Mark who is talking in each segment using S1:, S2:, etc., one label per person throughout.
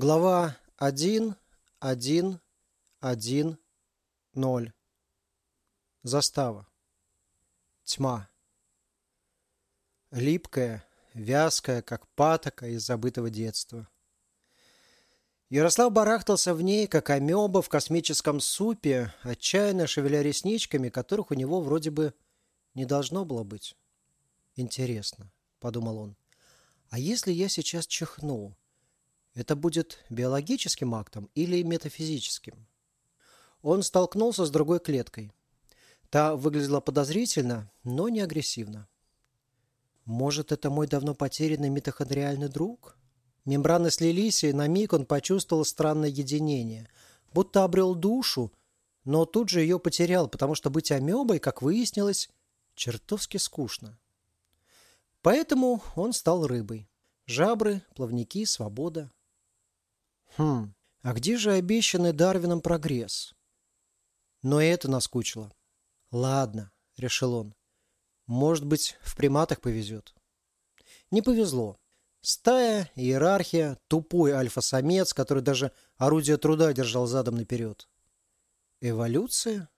S1: Глава 1, 1, 1, 0. Застава. Тьма. Липкая, вязкая, как патока из забытого детства. Ярослав барахтался в ней, как амеба в космическом супе, отчаянно шевеля ресничками, которых у него вроде бы не должно было быть. «Интересно», — подумал он, — «а если я сейчас чихну?» Это будет биологическим актом или метафизическим? Он столкнулся с другой клеткой. Та выглядела подозрительно, но не агрессивно. Может, это мой давно потерянный митохондриальный друг? Мембраны слились, и на миг он почувствовал странное единение. Будто обрел душу, но тут же ее потерял, потому что быть амебой, как выяснилось, чертовски скучно. Поэтому он стал рыбой. Жабры, плавники, свобода. Хм, а где же обещанный Дарвином прогресс? Но это наскучило. Ладно, решил он. Может быть, в приматах повезет. Не повезло. Стая, иерархия, тупой альфа-самец, который даже орудие труда держал задом наперед. Эволюция?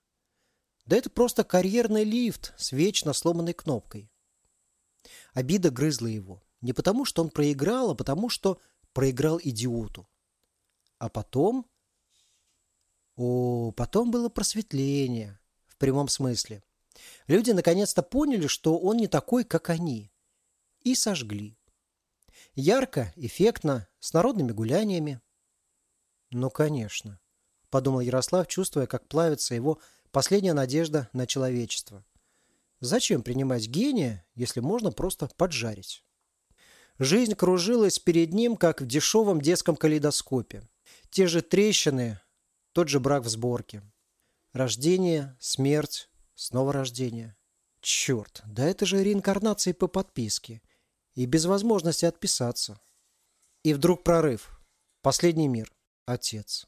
S1: Да это просто карьерный лифт с вечно сломанной кнопкой. Обида грызла его. Не потому, что он проиграл, а потому, что проиграл идиоту. А потом... О, потом было просветление, в прямом смысле. Люди наконец-то поняли, что он не такой, как они. И сожгли. Ярко, эффектно, с народными гуляниями. Ну, конечно, подумал Ярослав, чувствуя, как плавится его последняя надежда на человечество. Зачем принимать гения, если можно просто поджарить? Жизнь кружилась перед ним, как в дешевом детском калейдоскопе. Те же трещины, тот же брак в сборке. Рождение, смерть, снова рождение. Черт, да это же реинкарнации по подписке. И без возможности отписаться. И вдруг прорыв. Последний мир. Отец.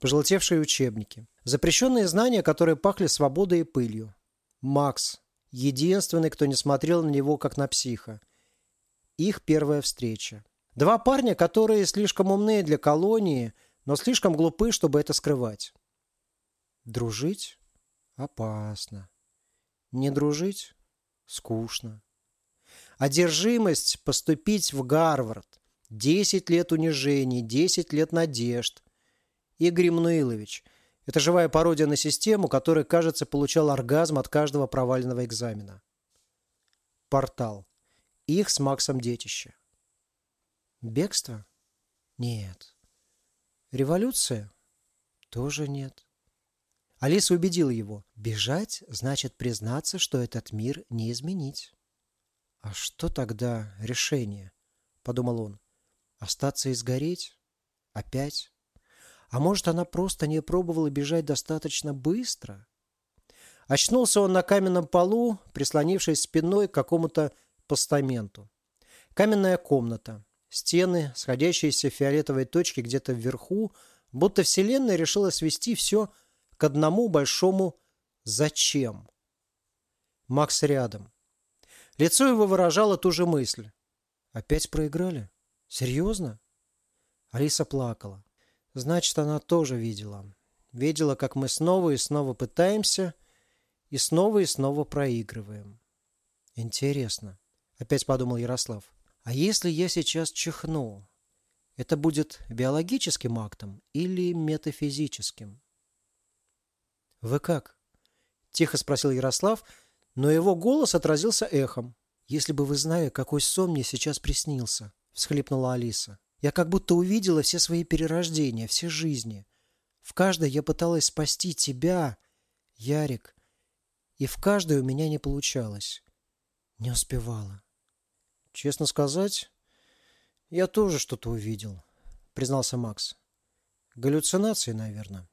S1: Пожелтевшие учебники. Запрещенные знания, которые пахли свободой и пылью. Макс. Единственный, кто не смотрел на него, как на психа. Их первая встреча. Два парня, которые слишком умные для колонии, но слишком глупы, чтобы это скрывать. Дружить? Опасно. Не дружить? Скучно. Одержимость поступить в Гарвард. Десять лет унижений, десять лет надежд. Игорь Мнуилович. Это живая пародия на систему, которая, кажется, получал оргазм от каждого проваленного экзамена. Портал. Их с Максом детище. Бегство? Нет. Революция? Тоже нет. Алиса убедила его. Бежать значит признаться, что этот мир не изменить. А что тогда решение? Подумал он. Остаться и сгореть? Опять? А может, она просто не пробовала бежать достаточно быстро? Очнулся он на каменном полу, прислонившись спиной к какому-то постаменту. Каменная комната. Стены, сходящиеся в фиолетовой точке где-то вверху, будто Вселенная решила свести все к одному большому «зачем?». Макс рядом. Лицо его выражало ту же мысль. «Опять проиграли? Серьезно?» Алиса плакала. Значит, она тоже видела. Видела, как мы снова и снова пытаемся, и снова и снова проигрываем. Интересно, опять подумал Ярослав. А если я сейчас чихну? Это будет биологическим актом или метафизическим? «Вы как?» – тихо спросил Ярослав, но его голос отразился эхом. «Если бы вы знали, какой сон мне сейчас приснился», – всхлипнула Алиса. «Я как будто увидела все свои перерождения, все жизни. В каждой я пыталась спасти тебя, Ярик, и в каждой у меня не получалось. Не успевала. «Честно сказать, я тоже что-то увидел», — признался Макс. «Галлюцинации, наверное.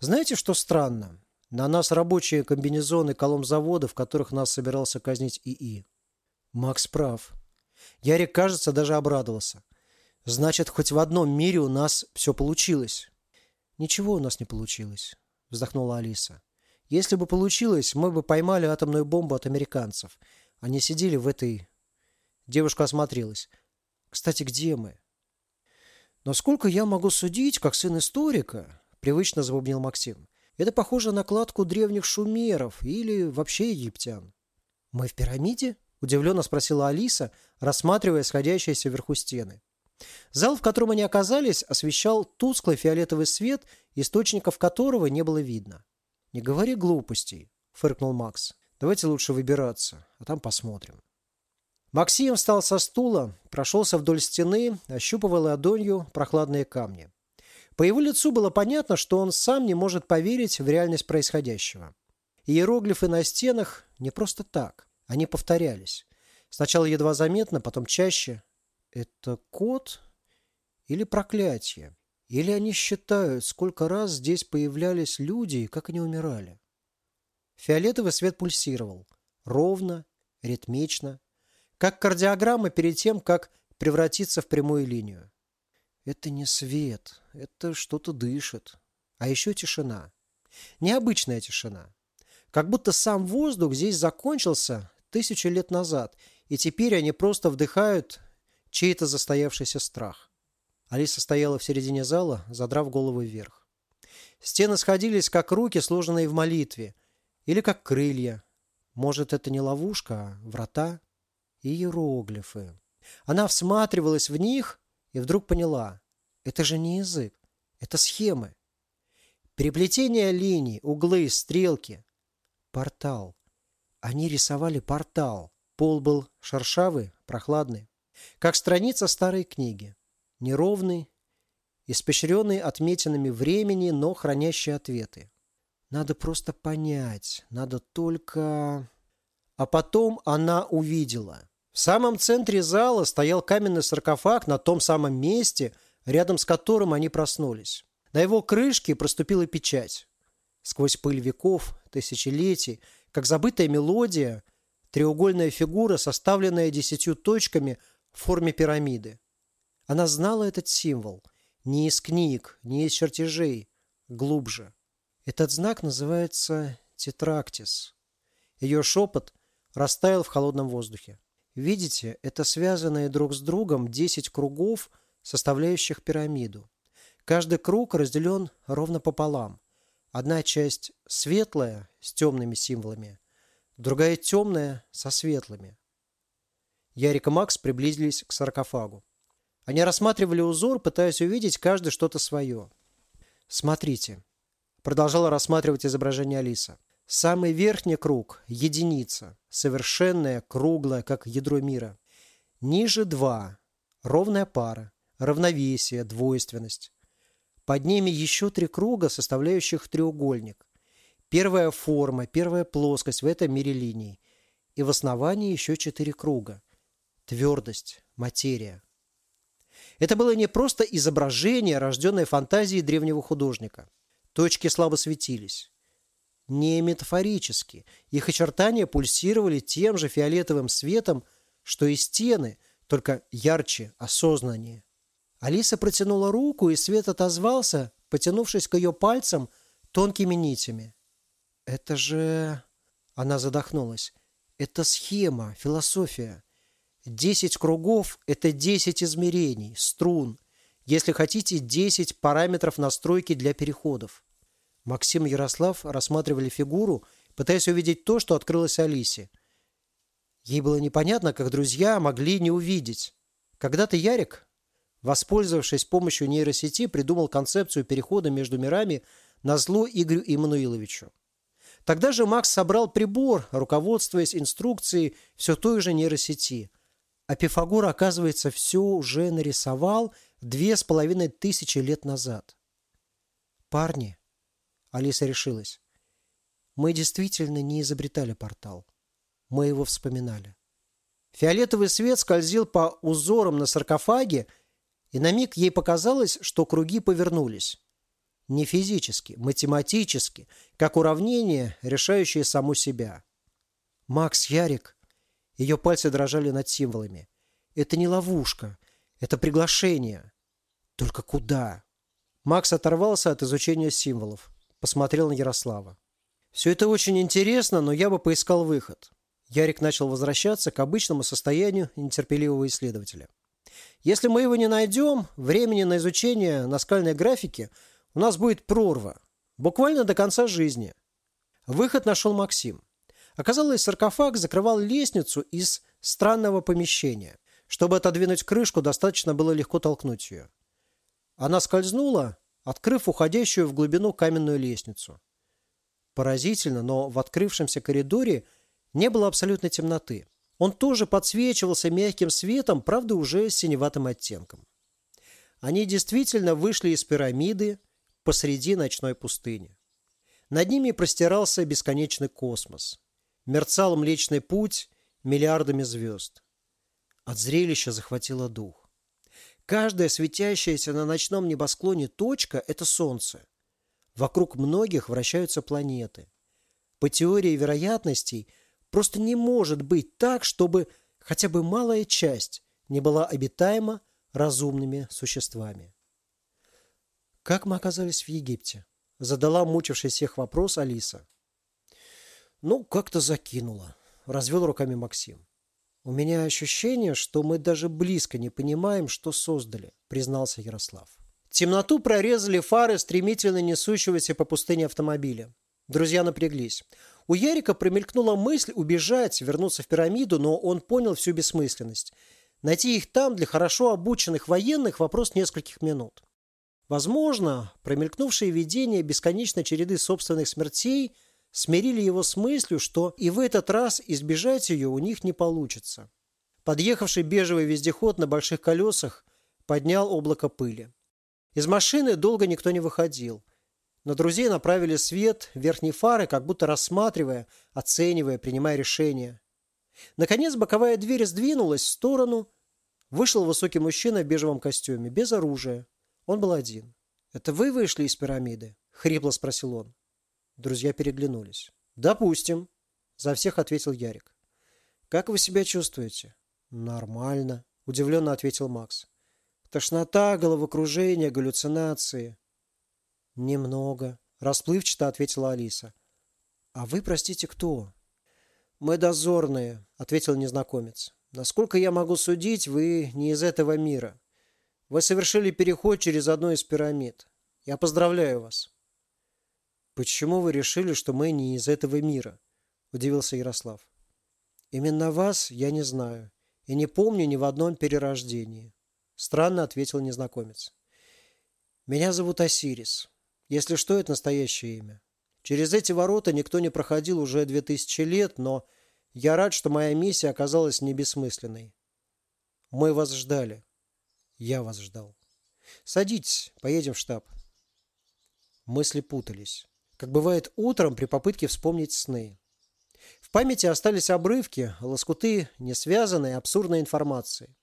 S1: Знаете, что странно? На нас рабочие комбинезоны колом-завода, в которых нас собирался казнить ИИ. Макс прав. Ярик, кажется, даже обрадовался. Значит, хоть в одном мире у нас все получилось. Ничего у нас не получилось, вздохнула Алиса. Если бы получилось, мы бы поймали атомную бомбу от американцев. Они сидели в этой Девушка осмотрелась. «Кстати, где мы?» Насколько я могу судить, как сын историка, привычно забубнил Максим, это похоже на кладку древних шумеров или вообще египтян. Мы в пирамиде? Удивленно спросила Алиса, рассматривая сходящиеся вверху стены. Зал, в котором они оказались, освещал тусклый фиолетовый свет, источников которого не было видно. «Не говори глупостей», — фыркнул Макс. «Давайте лучше выбираться, а там посмотрим». Максим встал со стула, прошелся вдоль стены, ощупывая ладонью прохладные камни. По его лицу было понятно, что он сам не может поверить в реальность происходящего. Иероглифы на стенах не просто так. Они повторялись. Сначала едва заметно, потом чаще. Это код или проклятие? Или они считают, сколько раз здесь появлялись люди и как они умирали? Фиолетовый свет пульсировал. Ровно, ритмично. Как кардиограмма перед тем, как превратиться в прямую линию. Это не свет, это что-то дышит. А еще тишина. Необычная тишина. Как будто сам воздух здесь закончился тысячи лет назад, и теперь они просто вдыхают чей-то застоявшийся страх. Алиса стояла в середине зала, задрав голову вверх. Стены сходились, как руки, сложенные в молитве, или как крылья. Может, это не ловушка, а врата? Иероглифы. Она всматривалась в них и вдруг поняла. Это же не язык, это схемы. Переплетение линий, углы, стрелки. Портал. Они рисовали портал. Пол был шершавый, прохладный. Как страница старой книги. Неровный, испещренный отметинами времени, но хранящий ответы. Надо просто понять, надо только... А потом она увидела. В самом центре зала стоял каменный саркофаг на том самом месте, рядом с которым они проснулись. На его крышке проступила печать. Сквозь пыль веков, тысячелетий, как забытая мелодия, треугольная фигура, составленная десятью точками в форме пирамиды. Она знала этот символ не из книг, не из чертежей, глубже. Этот знак называется тетрактис. Ее шепот растаял в холодном воздухе. Видите, это связанные друг с другом 10 кругов, составляющих пирамиду. Каждый круг разделен ровно пополам. Одна часть светлая, с темными символами, другая темная, со светлыми. Ярик и Макс приблизились к саркофагу. Они рассматривали узор, пытаясь увидеть каждый что-то свое. «Смотрите», — продолжала рассматривать изображение Алиса. Самый верхний круг – единица, совершенная, круглая, как ядро мира. Ниже – два, ровная пара, равновесие, двойственность. Под ними еще три круга, составляющих треугольник. Первая форма, первая плоскость в этом мире линий. И в основании еще четыре круга. Твердость, материя. Это было не просто изображение, рожденное фантазией древнего художника. Точки слабо светились не метафорически. Их очертания пульсировали тем же фиолетовым светом, что и стены, только ярче, осознаннее. Алиса протянула руку, и свет отозвался, потянувшись к ее пальцам тонкими нитями. «Это же...» Она задохнулась. «Это схема, философия. Десять кругов – это десять измерений, струн. Если хотите, десять параметров настройки для переходов. Максим и Ярослав рассматривали фигуру, пытаясь увидеть то, что открылось Алисе. Ей было непонятно, как друзья могли не увидеть. Когда-то Ярик, воспользовавшись помощью нейросети, придумал концепцию перехода между мирами на зло Игорю Иммануиловичу. Тогда же Макс собрал прибор, руководствуясь инструкцией все той же нейросети. А Пифагор, оказывается, все уже нарисовал две с половиной тысячи лет назад. «Парни», Алиса решилась. Мы действительно не изобретали портал. Мы его вспоминали. Фиолетовый свет скользил по узорам на саркофаге, и на миг ей показалось, что круги повернулись. Не физически, математически, как уравнение, решающее саму себя. Макс, Ярик. Ее пальцы дрожали над символами. Это не ловушка, это приглашение. Только куда? Макс оторвался от изучения символов посмотрел на Ярослава. «Все это очень интересно, но я бы поискал выход». Ярик начал возвращаться к обычному состоянию нетерпеливого исследователя. Если мы его не найдем, времени на изучение наскальной графики у нас будет прорва. Буквально до конца жизни. Выход нашел Максим. Оказалось, саркофаг закрывал лестницу из странного помещения. Чтобы отодвинуть крышку, достаточно было легко толкнуть ее. Она скользнула, открыв уходящую в глубину каменную лестницу. Поразительно, но в открывшемся коридоре не было абсолютной темноты. Он тоже подсвечивался мягким светом, правда, уже с синеватым оттенком. Они действительно вышли из пирамиды посреди ночной пустыни. Над ними простирался бесконечный космос. Мерцал Млечный Путь миллиардами звезд. От зрелища захватило дух. Каждая светящаяся на ночном небосклоне точка – это Солнце. Вокруг многих вращаются планеты. По теории вероятностей – Просто не может быть так, чтобы хотя бы малая часть не была обитаема разумными существами. «Как мы оказались в Египте?» – задала мучивший всех вопрос Алиса. «Ну, как-то закинула», – развел руками Максим. «У меня ощущение, что мы даже близко не понимаем, что создали», – признался Ярослав. Темноту прорезали фары стремительно несущегося по пустыне автомобиля. Друзья напряглись. У Ярика промелькнула мысль убежать, вернуться в пирамиду, но он понял всю бессмысленность. Найти их там для хорошо обученных военных – вопрос нескольких минут. Возможно, промелькнувшие видения бесконечной череды собственных смертей смирили его с мыслью, что и в этот раз избежать ее у них не получится. Подъехавший бежевый вездеход на больших колесах поднял облако пыли. Из машины долго никто не выходил – на друзей направили свет верхней фары, как будто рассматривая, оценивая, принимая решения. Наконец боковая дверь сдвинулась в сторону. Вышел высокий мужчина в бежевом костюме, без оружия. Он был один. «Это вы вышли из пирамиды?» – хрипло спросил он. Друзья переглянулись. «Допустим», – за всех ответил Ярик. «Как вы себя чувствуете?» «Нормально», – удивленно ответил Макс. «Тошнота, головокружение, галлюцинации. «Немного», – расплывчато ответила Алиса. «А вы, простите, кто?» «Мы дозорные», – ответил незнакомец. «Насколько я могу судить, вы не из этого мира. Вы совершили переход через одну из пирамид. Я поздравляю вас». «Почему вы решили, что мы не из этого мира?» – удивился Ярослав. «Именно вас я не знаю и не помню ни в одном перерождении», – странно ответил незнакомец. «Меня зовут Осирис. Если что, это настоящее имя. Через эти ворота никто не проходил уже две тысячи лет, но я рад, что моя миссия оказалась не бессмысленной. Мы вас ждали. Я вас ждал. Садитесь, поедем в штаб. Мысли путались. Как бывает утром при попытке вспомнить сны. В памяти остались обрывки, лоскуты несвязанной, абсурдной информации.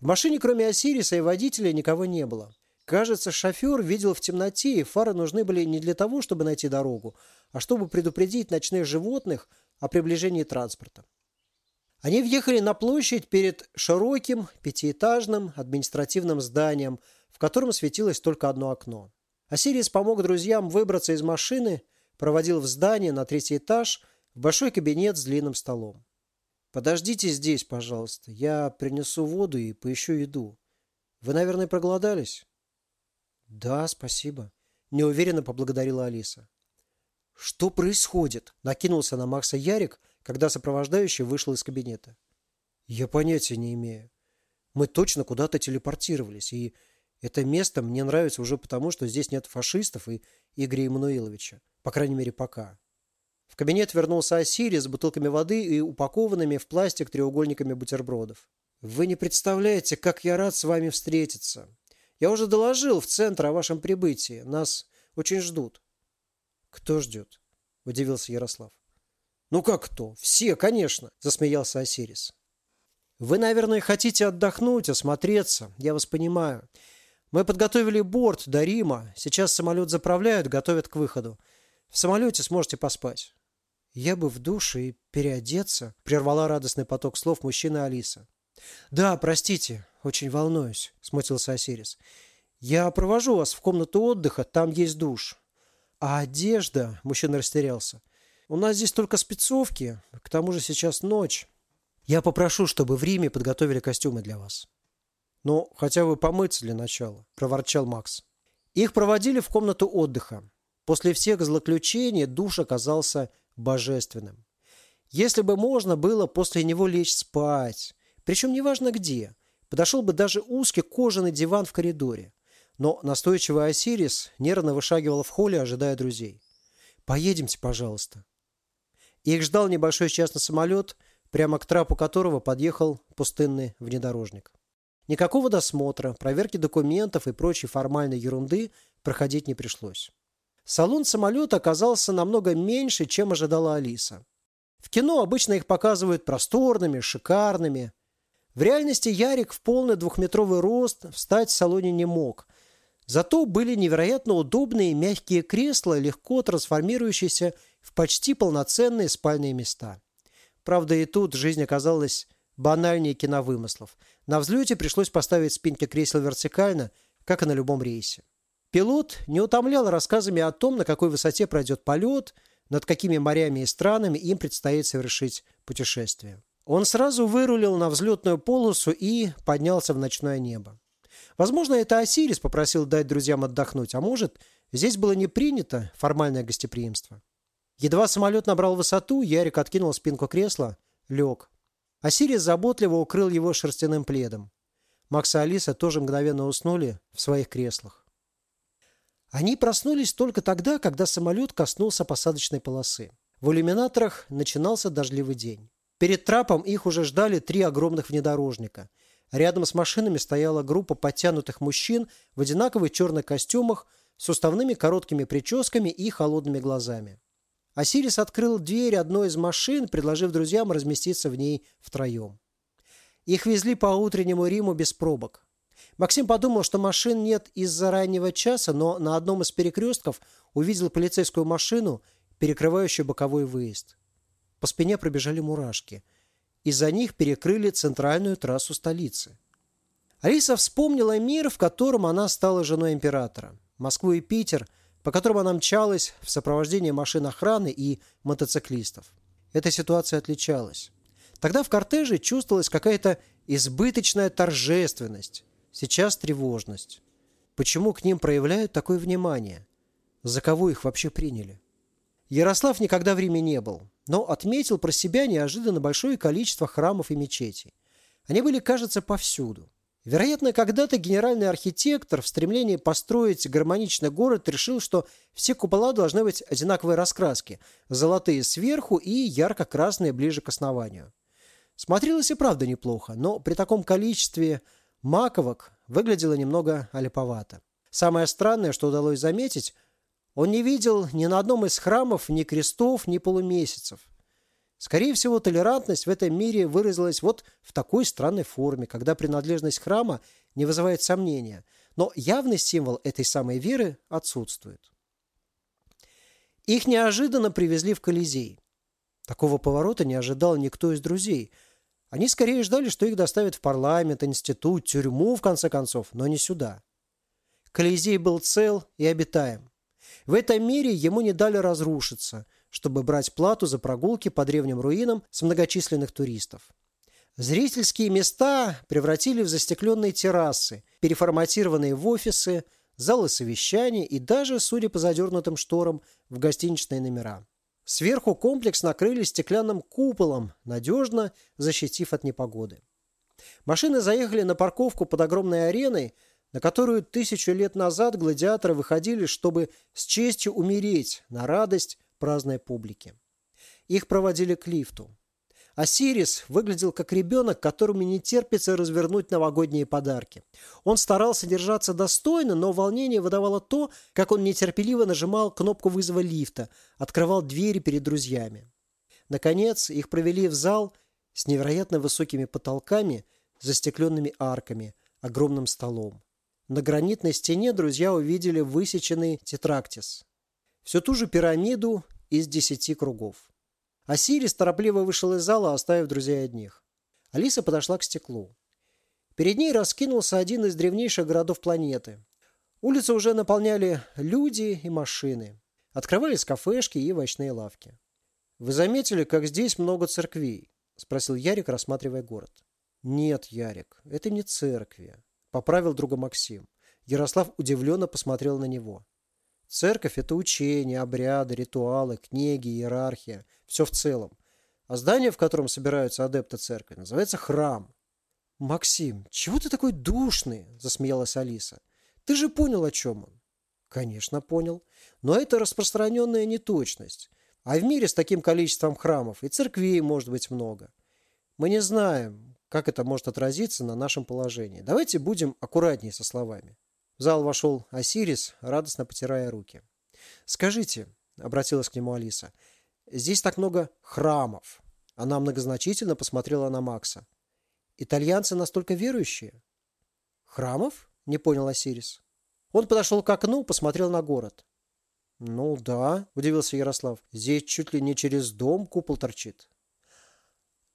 S1: В машине, кроме Осириса и водителя, никого не было. Кажется, шофер видел в темноте, и фары нужны были не для того, чтобы найти дорогу, а чтобы предупредить ночных животных о приближении транспорта. Они въехали на площадь перед широким пятиэтажным административным зданием, в котором светилось только одно окно. Осирис помог друзьям выбраться из машины, проводил в здание на третий этаж в большой кабинет с длинным столом. «Подождите здесь, пожалуйста. Я принесу воду и поищу еду. Вы, наверное, проголодались?» «Да, спасибо», – неуверенно поблагодарила Алиса. «Что происходит?» – накинулся на Макса Ярик, когда сопровождающий вышел из кабинета. «Я понятия не имею. Мы точно куда-то телепортировались, и это место мне нравится уже потому, что здесь нет фашистов и Игоря Емануиловича. По крайней мере, пока». В кабинет вернулся Осири с бутылками воды и упакованными в пластик треугольниками бутербродов. «Вы не представляете, как я рад с вами встретиться. Я уже доложил в центр о вашем прибытии. Нас очень ждут. Кто ждет? Удивился Ярослав. Ну как кто? Все, конечно, засмеялся Осирис. Вы, наверное, хотите отдохнуть, осмотреться. Я вас понимаю. Мы подготовили борт до Рима. Сейчас самолет заправляют, готовят к выходу. В самолете сможете поспать. Я бы в душе и переодеться, прервала радостный поток слов мужчины Алиса. Да, простите, очень волнуюсь», – смутился Осирис. «Я провожу вас в комнату отдыха, там есть душ». «А одежда?» – мужчина растерялся. «У нас здесь только спецовки, к тому же сейчас ночь. Я попрошу, чтобы в Риме подготовили костюмы для вас». «Ну, хотя бы помыться для начала», – проворчал Макс. Их проводили в комнату отдыха. После всех злоключений душ оказался божественным. Если бы можно было после него лечь спать, причем неважно где, подошел бы даже узкий кожаный диван в коридоре. Но настойчивый Осирис нервно вышагивал в холле, ожидая друзей. «Поедемте, пожалуйста». Их ждал небольшой частный самолет, прямо к трапу которого подъехал пустынный внедорожник. Никакого досмотра, проверки документов и прочей формальной ерунды проходить не пришлось. Салон самолета оказался намного меньше, чем ожидала Алиса. В кино обычно их показывают просторными, шикарными. В реальности Ярик в полный двухметровый рост встать в салоне не мог. Зато были невероятно удобные мягкие кресла, легко трансформирующиеся в почти полноценные спальные места. Правда, и тут жизнь оказалась банальнее киновымыслов. На взлете пришлось поставить спинки кресел вертикально, как и на любом рейсе. Пилот не утомлял рассказами о том, на какой высоте пройдет полет, над какими морями и странами им предстоит совершить путешествие. Он сразу вырулил на взлетную полосу и поднялся в ночное небо. Возможно, это Осирис попросил дать друзьям отдохнуть, а может, здесь было не принято формальное гостеприимство. Едва самолет набрал высоту, Ярик откинул спинку кресла, лег. Осирис заботливо укрыл его шерстяным пледом. Макс и Алиса тоже мгновенно уснули в своих креслах. Они проснулись только тогда, когда самолет коснулся посадочной полосы. В иллюминаторах начинался дождливый день. Перед трапом их уже ждали три огромных внедорожника. Рядом с машинами стояла группа подтянутых мужчин в одинаковых черных костюмах с уставными короткими прическами и холодными глазами. Осирис открыл дверь одной из машин, предложив друзьям разместиться в ней втроем. Их везли по утреннему Риму без пробок. Максим подумал, что машин нет из-за раннего часа, но на одном из перекрестков увидел полицейскую машину, перекрывающую боковой выезд. По спине пробежали мурашки. Из-за них перекрыли центральную трассу столицы. Алиса вспомнила мир, в котором она стала женой императора. Москву и Питер, по которым она мчалась в сопровождении машин охраны и мотоциклистов. Эта ситуация отличалась. Тогда в кортеже чувствовалась какая-то избыточная торжественность, Сейчас тревожность. Почему к ним проявляют такое внимание? За кого их вообще приняли? Ярослав никогда в Риме не был, но отметил про себя неожиданно большое количество храмов и мечетей. Они были, кажется, повсюду. Вероятно, когда-то генеральный архитектор в стремлении построить гармоничный город решил, что все купола должны быть одинаковой раскраски – золотые сверху и ярко-красные ближе к основанию. Смотрелось и правда неплохо, но при таком количестве Маковок выглядело немного олиповато. Самое странное, что удалось заметить, он не видел ни на одном из храмов ни крестов, ни полумесяцев. Скорее всего, толерантность в этом мире выразилась вот в такой странной форме, когда принадлежность храма не вызывает сомнения, но явный символ этой самой веры отсутствует. Их неожиданно привезли в Колизей. Такого поворота не ожидал никто из друзей – они скорее ждали, что их доставят в парламент, институт, тюрьму, в конце концов, но не сюда. Колизей был цел и обитаем. В этом мире ему не дали разрушиться, чтобы брать плату за прогулки по древним руинам с многочисленных туристов. Зрительские места превратили в застекленные террасы, переформатированные в офисы, залы совещаний и даже, судя по задернутым шторам, в гостиничные номера. Сверху комплекс накрыли стеклянным куполом, надежно защитив от непогоды. Машины заехали на парковку под огромной ареной, на которую тысячу лет назад гладиаторы выходили, чтобы с честью умереть на радость праздной публики. Их проводили к лифту. Осирис выглядел как ребенок, которому не терпится развернуть новогодние подарки. Он старался держаться достойно, но волнение выдавало то, как он нетерпеливо нажимал кнопку вызова лифта, открывал двери перед друзьями. Наконец, их провели в зал с невероятно высокими потолками, застекленными арками, огромным столом. На гранитной стене друзья увидели высеченный тетрактис. Всю ту же пирамиду из десяти кругов. Осирис торопливо вышел из зала, оставив друзей одних. Алиса подошла к стеклу. Перед ней раскинулся один из древнейших городов планеты. Улицы уже наполняли люди и машины. Открывались кафешки и овощные лавки. «Вы заметили, как здесь много церквей?» – спросил Ярик, рассматривая город. «Нет, Ярик, это не церкви. Поправил друга Максим. Ярослав удивленно посмотрел на него. Церковь – это учение, обряды, ритуалы, книги, иерархия. Все в целом. А здание, в котором собираются адепты церкви, называется храм. «Максим, чего ты такой душный?» – засмеялась Алиса. «Ты же понял, о чем он». «Конечно, понял. Но это распространенная неточность. А в мире с таким количеством храмов и церквей может быть много. Мы не знаем, как это может отразиться на нашем положении. Давайте будем аккуратнее со словами». В зал вошел Осирис, радостно потирая руки. «Скажите», — обратилась к нему Алиса, — «здесь так много храмов». Она многозначительно посмотрела на Макса. Итальянцы настолько верующие? Храмов? Не понял Осирис. Он подошел к окну, посмотрел на город. Ну да, удивился Ярослав. Здесь чуть ли не через дом купол торчит.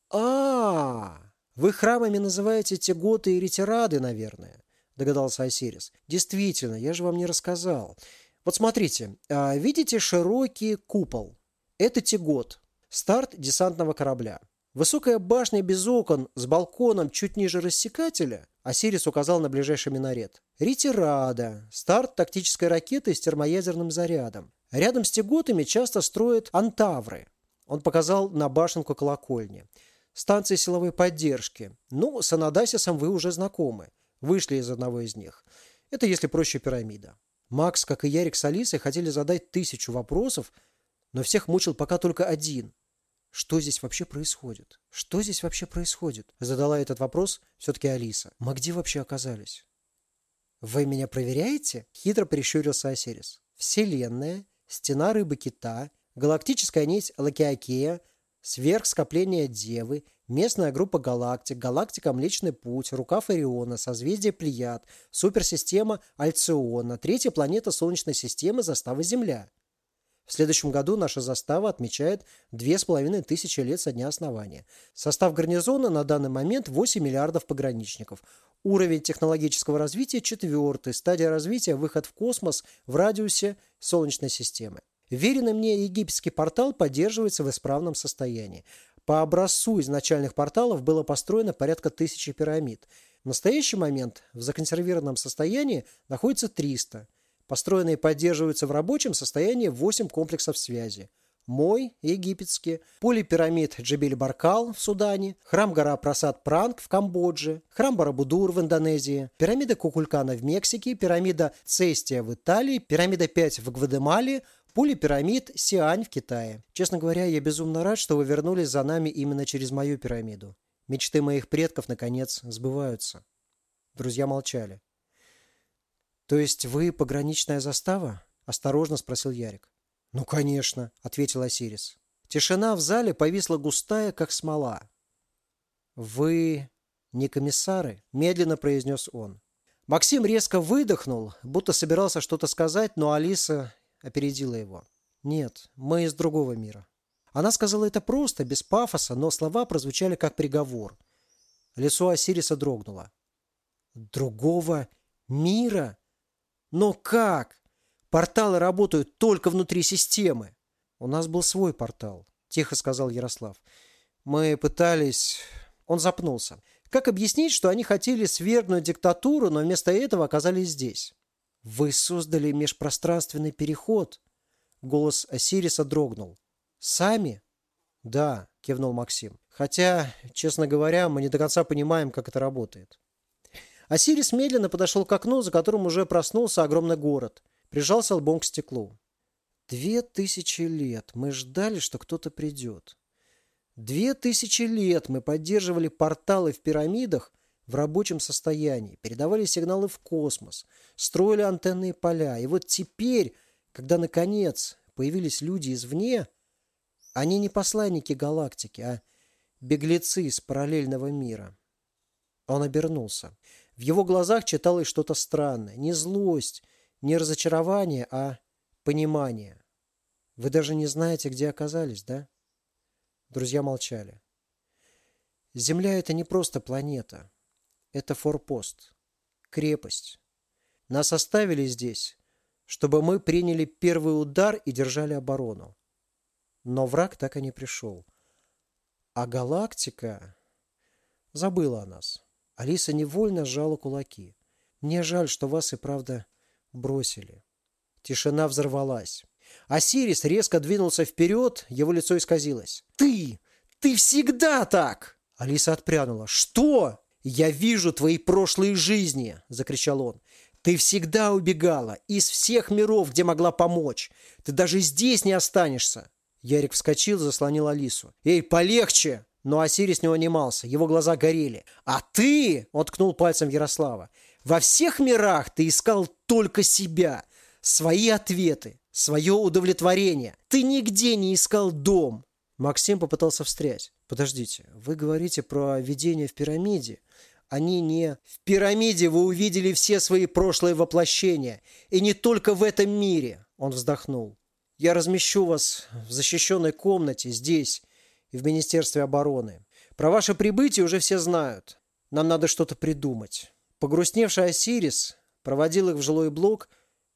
S1: А, -а, -а вы храмами называете теготы и ретирады, наверное, догадался Осирис. Действительно, я же вам не рассказал. Вот смотрите, а, видите широкий купол? Это тегот, старт десантного корабля. Высокая башня без окон с балконом чуть ниже рассекателя, Осирис указал на ближайший минарет. Ретирада – старт тактической ракеты с термоядерным зарядом. Рядом с тяготами часто строят антавры. Он показал на башенку колокольни. Станции силовой поддержки. Ну, с Анадасисом вы уже знакомы. Вышли из одного из них. Это, если проще, пирамида. Макс, как и Ярик с Алисой, хотели задать тысячу вопросов, но всех мучил пока только один – что здесь вообще происходит? Что здесь вообще происходит? Задала этот вопрос все-таки Алиса. Мы где вообще оказались? Вы меня проверяете? Хитро прищурился Осирис. Вселенная, стена рыбы-кита, галактическая нить Лакиакея, сверхскопление Девы, местная группа галактик, галактика Млечный Путь, рукав Ориона, созвездие Плеяд, суперсистема Альциона, третья планета Солнечной системы, застава Земля – в следующем году наша застава отмечает две с половиной тысячи лет со дня основания. Состав гарнизона на данный момент 8 миллиардов пограничников. Уровень технологического развития четвертый. Стадия развития – выход в космос в радиусе Солнечной системы. Веренный мне египетский портал поддерживается в исправном состоянии. По образцу изначальных порталов было построено порядка тысячи пирамид. В настоящий момент в законсервированном состоянии находится 300. Построенные поддерживаются в рабочем состоянии 8 комплексов связи. Мой, египетский, полипирамид Джебель-Баркал в Судане, храм-гора Прасад Пранг в Камбодже, храм Барабудур в Индонезии, пирамида Кукулькана в Мексике, пирамида Цестия в Италии, пирамида 5 в Гватемале, полипирамид Сиань в Китае. Честно говоря, я безумно рад, что вы вернулись за нами именно через мою пирамиду. Мечты моих предков, наконец, сбываются. Друзья молчали. «То есть вы пограничная застава?» – осторожно спросил Ярик. «Ну, конечно», – ответил Осирис. Тишина в зале повисла густая, как смола. «Вы не комиссары?» – медленно произнес он. Максим резко выдохнул, будто собирался что-то сказать, но Алиса опередила его. «Нет, мы из другого мира». Она сказала это просто, без пафоса, но слова прозвучали как приговор. Лицо Осириса дрогнуло. «Другого мира?» Но как? Порталы работают только внутри системы. У нас был свой портал, тихо сказал Ярослав. Мы пытались... Он запнулся. Как объяснить, что они хотели свергнуть диктатуру, но вместо этого оказались здесь? Вы создали межпространственный переход. Голос Осириса дрогнул. Сами? Да, кивнул Максим. Хотя, честно говоря, мы не до конца понимаем, как это работает. Осирис медленно подошел к окну, за которым уже проснулся огромный город. Прижался лбом к стеклу. Две тысячи лет мы ждали, что кто-то придет. Две тысячи лет мы поддерживали порталы в пирамидах в рабочем состоянии, передавали сигналы в космос, строили антенные поля. И вот теперь, когда наконец появились люди извне, они не посланники галактики, а беглецы из параллельного мира. Он обернулся. В его глазах читалось что-то странное. Не злость, не разочарование, а понимание. Вы даже не знаете, где оказались, да? Друзья молчали. Земля – это не просто планета. Это форпост, крепость. Нас оставили здесь, чтобы мы приняли первый удар и держали оборону. Но враг так и не пришел. А галактика забыла о нас. Алиса невольно сжала кулаки. Мне жаль, что вас и правда бросили. Тишина взорвалась. Осирис резко двинулся вперед, его лицо исказилось. «Ты! Ты всегда так!» Алиса отпрянула. «Что?» «Я вижу твои прошлые жизни!» – закричал он. «Ты всегда убегала из всех миров, где могла помочь. Ты даже здесь не останешься!» Ярик вскочил, заслонил Алису. «Эй, полегче!» Но Осирис не унимался, его глаза горели. «А ты!» – он ткнул пальцем Ярослава. «Во всех мирах ты искал только себя, свои ответы, свое удовлетворение. Ты нигде не искал дом!» Максим попытался встрять. «Подождите, вы говорите про видение в пирамиде. Они не... В пирамиде вы увидели все свои прошлые воплощения. И не только в этом мире!» Он вздохнул. «Я размещу вас в защищенной комнате здесь, и в Министерстве обороны. Про ваше прибытие уже все знают. Нам надо что-то придумать. Погрустневший Осирис проводил их в жилой блок,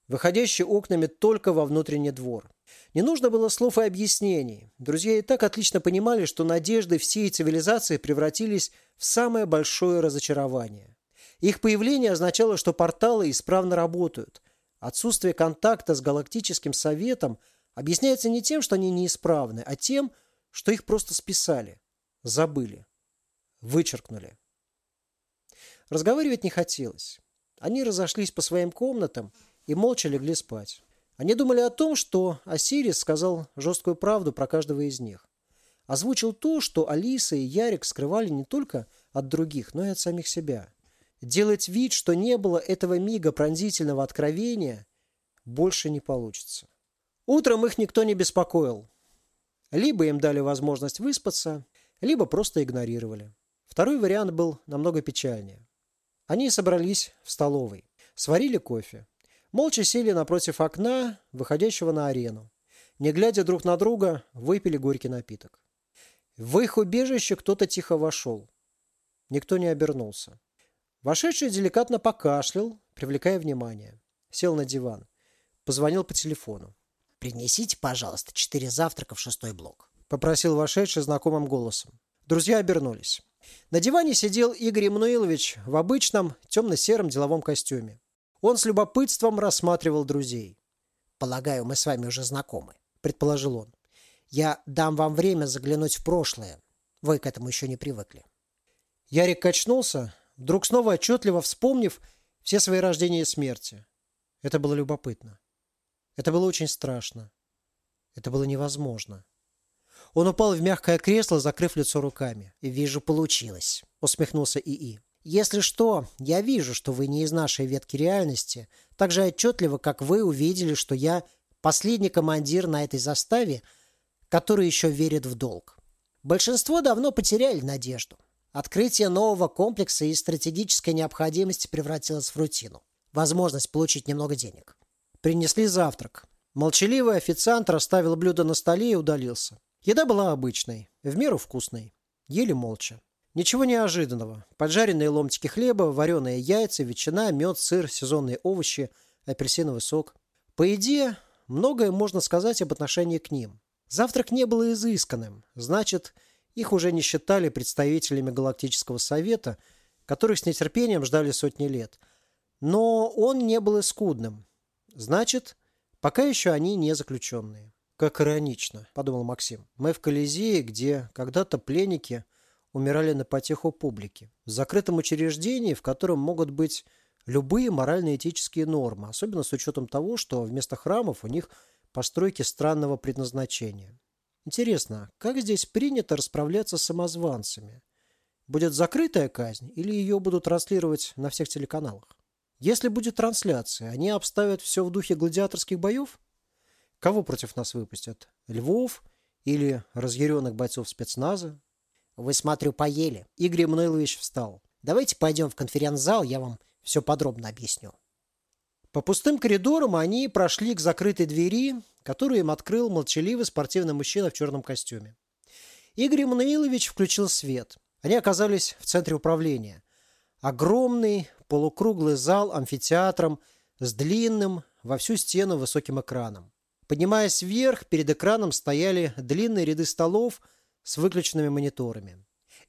S1: выходящий окнами только во внутренний двор. Не нужно было слов и объяснений. Друзья и так отлично понимали, что надежды всей цивилизации превратились в самое большое разочарование. Их появление означало, что порталы исправно работают. Отсутствие контакта с Галактическим Советом объясняется не тем, что они неисправны, а тем, что их просто списали, забыли, вычеркнули. Разговаривать не хотелось. Они разошлись по своим комнатам и молча легли спать. Они думали о том, что Осирис сказал жесткую правду про каждого из них. Озвучил то, что Алиса и Ярик скрывали не только от других, но и от самих себя. Делать вид, что не было этого мига пронзительного откровения, больше не получится. Утром их никто не беспокоил. Либо им дали возможность выспаться, либо просто игнорировали. Второй вариант был намного печальнее. Они собрались в столовой, сварили кофе, молча сели напротив окна, выходящего на арену. Не глядя друг на друга, выпили горький напиток. В их убежище кто-то тихо вошел. Никто не обернулся. Вошедший деликатно покашлял, привлекая внимание. Сел на диван. Позвонил по телефону.
S2: «Принесите, пожалуйста, четыре завтрака в шестой блок», –
S1: попросил вошедший знакомым голосом. Друзья обернулись. На диване сидел Игорь Эммануилович в обычном темно-сером деловом костюме. Он с любопытством рассматривал друзей.
S2: «Полагаю, мы с вами уже знакомы», – предположил он. «Я дам вам время заглянуть в прошлое. Вы к этому еще не привыкли».
S1: Ярик качнулся, вдруг снова отчетливо вспомнив все свои рождения и смерти. Это было любопытно. Это было очень страшно. Это было невозможно. Он упал в мягкое кресло, закрыв лицо руками.
S2: «Вижу, получилось», — усмехнулся ИИ. «Если что, я вижу, что вы не из нашей ветки реальности, так же отчетливо, как вы увидели, что я последний командир на этой заставе, который еще верит в долг. Большинство давно потеряли надежду. Открытие нового комплекса и стратегическая необходимость превратилось в рутину. Возможность получить немного денег.
S1: Принесли завтрак. Молчаливый официант расставил блюдо на столе и удалился. Еда была обычной, в меру вкусной. Ели молча. Ничего неожиданного. Поджаренные ломтики хлеба, вареные яйца, ветчина, мед, сыр, сезонные овощи, апельсиновый сок. По еде многое можно сказать об отношении к ним. Завтрак не был изысканным. Значит, их уже не считали представителями Галактического Совета, которых с нетерпением ждали сотни лет. Но он не был и скудным. Значит, пока еще они не заключенные. Как иронично, подумал Максим. Мы в Колизее, где когда-то пленники умирали на потеху публики. В закрытом учреждении, в котором могут быть любые морально-этические нормы, особенно с учетом того, что вместо храмов у них постройки странного предназначения. Интересно, как здесь принято расправляться с самозванцами? Будет закрытая казнь или ее будут транслировать на всех телеканалах? Если будет трансляция, они обставят все в духе гладиаторских боев? Кого против нас выпустят? Львов или разъяренных бойцов спецназа?
S2: Вы, смотрю, поели. Игорь Эммануилович встал. Давайте пойдем в конференц-зал, я вам все подробно объясню.
S1: По пустым коридорам они прошли к закрытой двери, которую им открыл молчаливый спортивный мужчина в черном костюме. Игорь Эммануилович включил свет. Они оказались в центре управления. Огромный полукруглый зал амфитеатром с длинным во всю стену высоким экраном. Поднимаясь вверх, перед экраном стояли длинные ряды столов с выключенными мониторами.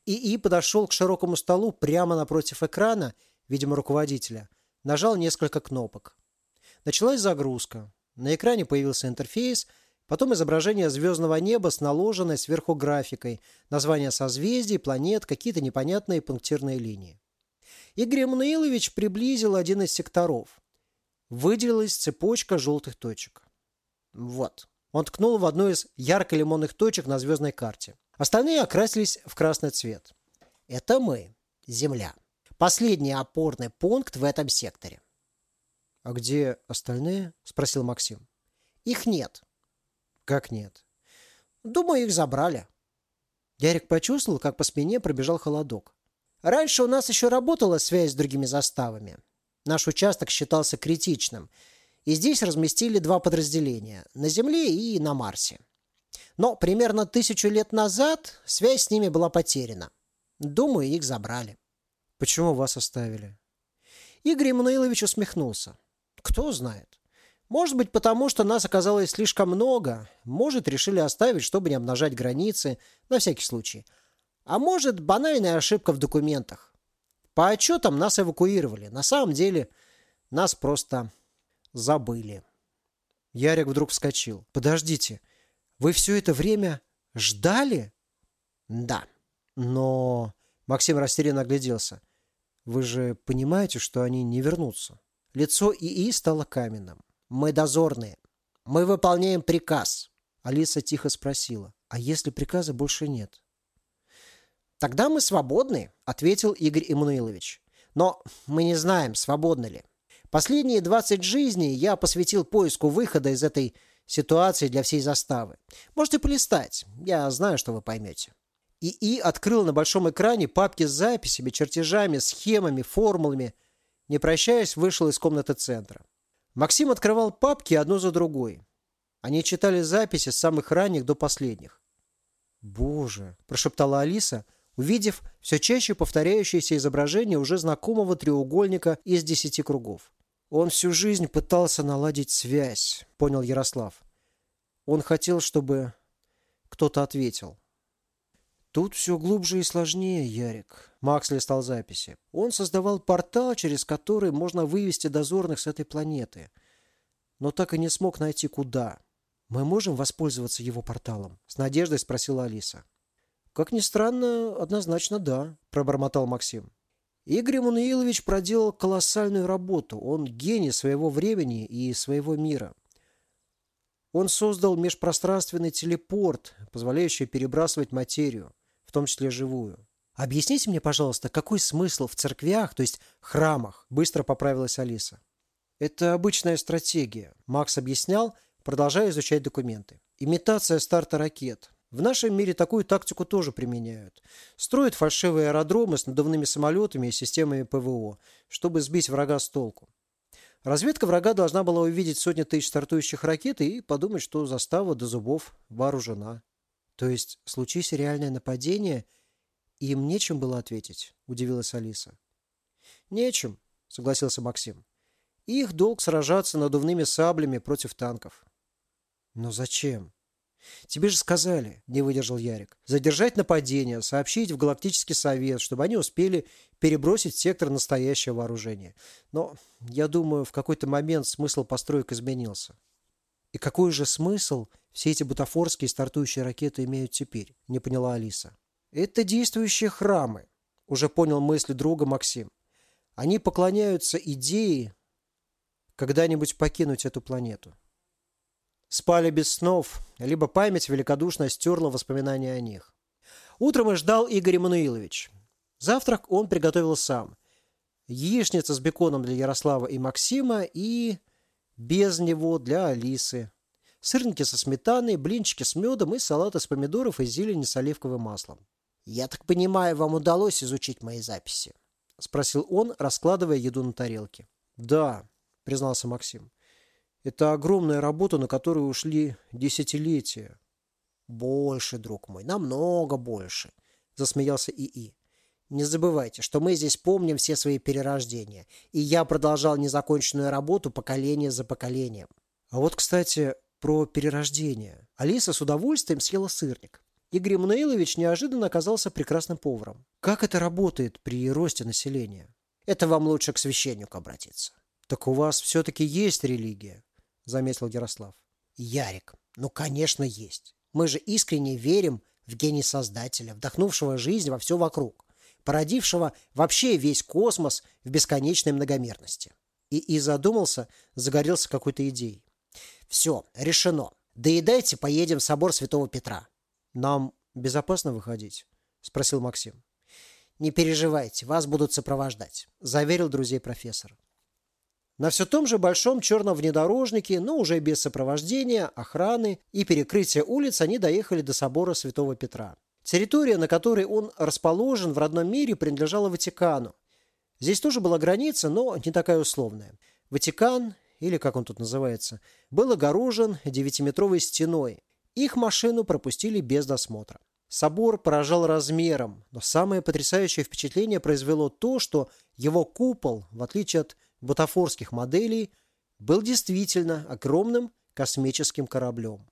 S1: ИИ подошел к широкому столу прямо напротив экрана, видимо, руководителя, нажал несколько кнопок. Началась загрузка. На экране появился интерфейс, потом изображение звездного неба с наложенной сверху графикой, названия созвездий, планет, какие-то непонятные пунктирные линии. Игорь Эммануилович приблизил один из секторов. Выделилась цепочка желтых точек. Вот. Он ткнул в одну из ярко-лимонных точек на звездной карте. Остальные окрасились в красный цвет. Это мы, Земля. Последний опорный пункт в этом секторе.
S2: «А где остальные?» – спросил Максим.
S1: «Их нет».
S2: «Как нет?»
S1: «Думаю, их забрали».
S2: Ярик почувствовал, как по спине пробежал холодок.
S1: «Раньше у нас еще работала связь с другими заставами. Наш участок считался критичным, и здесь разместили два подразделения – на Земле и на Марсе. Но примерно тысячу лет назад связь с ними была потеряна. Думаю, их забрали.
S2: Почему вас оставили?
S1: Игорь Эммануилович усмехнулся. Кто знает. Может быть, потому что нас оказалось слишком много. Может, решили оставить, чтобы не обнажать границы, на всякий случай. А может, банальная ошибка в документах. По отчетам нас эвакуировали. На самом деле, нас просто забыли.
S2: Ярик вдруг вскочил. Подождите, вы все это время ждали?
S1: Да.
S2: Но... Максим растерянно огляделся. Вы же понимаете, что они не вернутся?
S1: Лицо ИИ стало каменным. Мы дозорные. Мы выполняем приказ.
S2: Алиса тихо спросила. А если приказа больше нет?
S1: Тогда мы свободны, ответил Игорь Иммануилович. Но мы не знаем, свободны ли. Последние 20 жизней я посвятил поиску выхода из этой ситуации для всей заставы. Можете полистать. Я знаю, что вы поймете. ИИ открыл на большом экране папки с записями, чертежами, схемами, формулами. Не прощаясь, вышел из комнаты центра. Максим открывал папки одну за другой. Они читали записи с самых ранних до последних.
S2: «Боже!» – прошептала Алиса, увидев все чаще повторяющееся изображение уже знакомого треугольника из десяти кругов. Он всю жизнь пытался наладить связь, понял Ярослав. Он хотел, чтобы кто-то ответил. Тут все глубже и сложнее, Ярик. Макс листал записи. Он создавал портал, через который можно вывести дозорных с этой планеты. Но так и не смог найти куда. Мы можем воспользоваться его порталом? С надеждой спросила Алиса. Как ни странно, однозначно да, пробормотал Максим. Игорь Мануилович проделал колоссальную работу. Он гений своего времени и своего мира. Он создал межпространственный телепорт, позволяющий перебрасывать материю, в том числе живую. «Объясните мне, пожалуйста, какой смысл в церквях, то есть храмах?» Быстро поправилась Алиса. «Это обычная стратегия», – Макс объяснял, продолжая изучать документы. «Имитация старта ракет. В нашем мире такую тактику тоже применяют. Строят фальшивые аэродромы с надувными самолетами и системами ПВО, чтобы сбить врага с толку. Разведка врага должна была увидеть сотни тысяч стартующих ракет и подумать, что застава до зубов вооружена. То есть, случись реальное нападение, им нечем было ответить, удивилась Алиса. Нечем, согласился Максим. Их долг сражаться надувными саблями против танков. Но зачем? «Тебе же сказали», – не выдержал Ярик. «Задержать нападение, сообщить в Галактический совет, чтобы они успели перебросить сектор настоящего вооружения. Но, я думаю, в какой-то момент смысл построек изменился». «И какой же смысл все эти бутафорские стартующие ракеты имеют теперь?» – не поняла Алиса. «Это действующие храмы», – уже понял мысли друга Максим. «Они поклоняются идее когда-нибудь покинуть эту планету» спали без снов, либо память великодушно стерла воспоминания о них. Утром и ждал Игорь Мануилович. Завтрак он приготовил сам. Яичница с беконом для Ярослава и Максима и без него для Алисы. Сырники со сметаной, блинчики с медом и салат из помидоров и зелени с оливковым маслом. «Я так понимаю, вам удалось изучить мои записи?» – спросил он, раскладывая еду на тарелке. «Да», – признался Максим. Это огромная работа, на которую ушли десятилетия. Больше, друг мой, намного больше, засмеялся ИИ. Не забывайте, что мы здесь помним все свои перерождения, и я продолжал незаконченную работу поколение за поколением. А вот, кстати, про перерождение. Алиса с удовольствием съела сырник. Игорь Мануилович неожиданно оказался прекрасным поваром. Как это работает при росте населения? Это вам лучше к священнику обратиться.
S1: Так у вас все-таки есть религия, заметил Ярослав.
S2: Ярик, ну, конечно, есть. Мы же искренне верим в гений Создателя, вдохнувшего жизнь во все вокруг, породившего вообще весь космос в бесконечной многомерности. И и задумался, загорелся какой-то идеей. Все, решено. Доедайте, поедем в собор Святого Петра.
S1: Нам безопасно выходить? Спросил Максим.
S2: Не переживайте, вас будут сопровождать, заверил друзей профессор. На все том же большом черном внедорожнике, но уже без сопровождения, охраны и перекрытия улиц они доехали до собора Святого Петра. Территория, на которой он расположен в родном мире, принадлежала Ватикану. Здесь тоже была граница, но не такая условная. Ватикан, или как он тут называется, был огорожен девятиметровой стеной. Их машину пропустили без досмотра. Собор поражал размером, но самое потрясающее впечатление произвело то, что его купол, в отличие от бутафорских моделей, был действительно огромным космическим кораблем.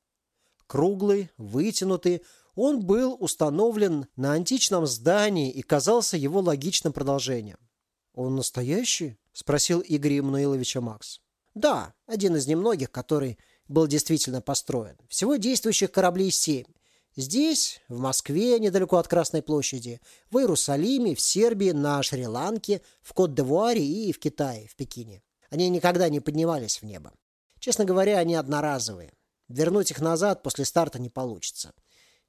S2: Круглый, вытянутый, он был установлен на античном здании и казался его логичным продолжением.
S1: «Он настоящий?» – спросил Игорь Эммануиловича Макс.
S2: «Да, один из немногих, который был действительно построен. Всего действующих кораблей семь. Здесь, в Москве, недалеко от Красной площади, в Иерусалиме, в Сербии, на Шри-Ланке, в Кот-де-Вуаре и в Китае, в Пекине. Они никогда не поднимались в небо. Честно говоря, они одноразовые. Вернуть их назад после старта не получится.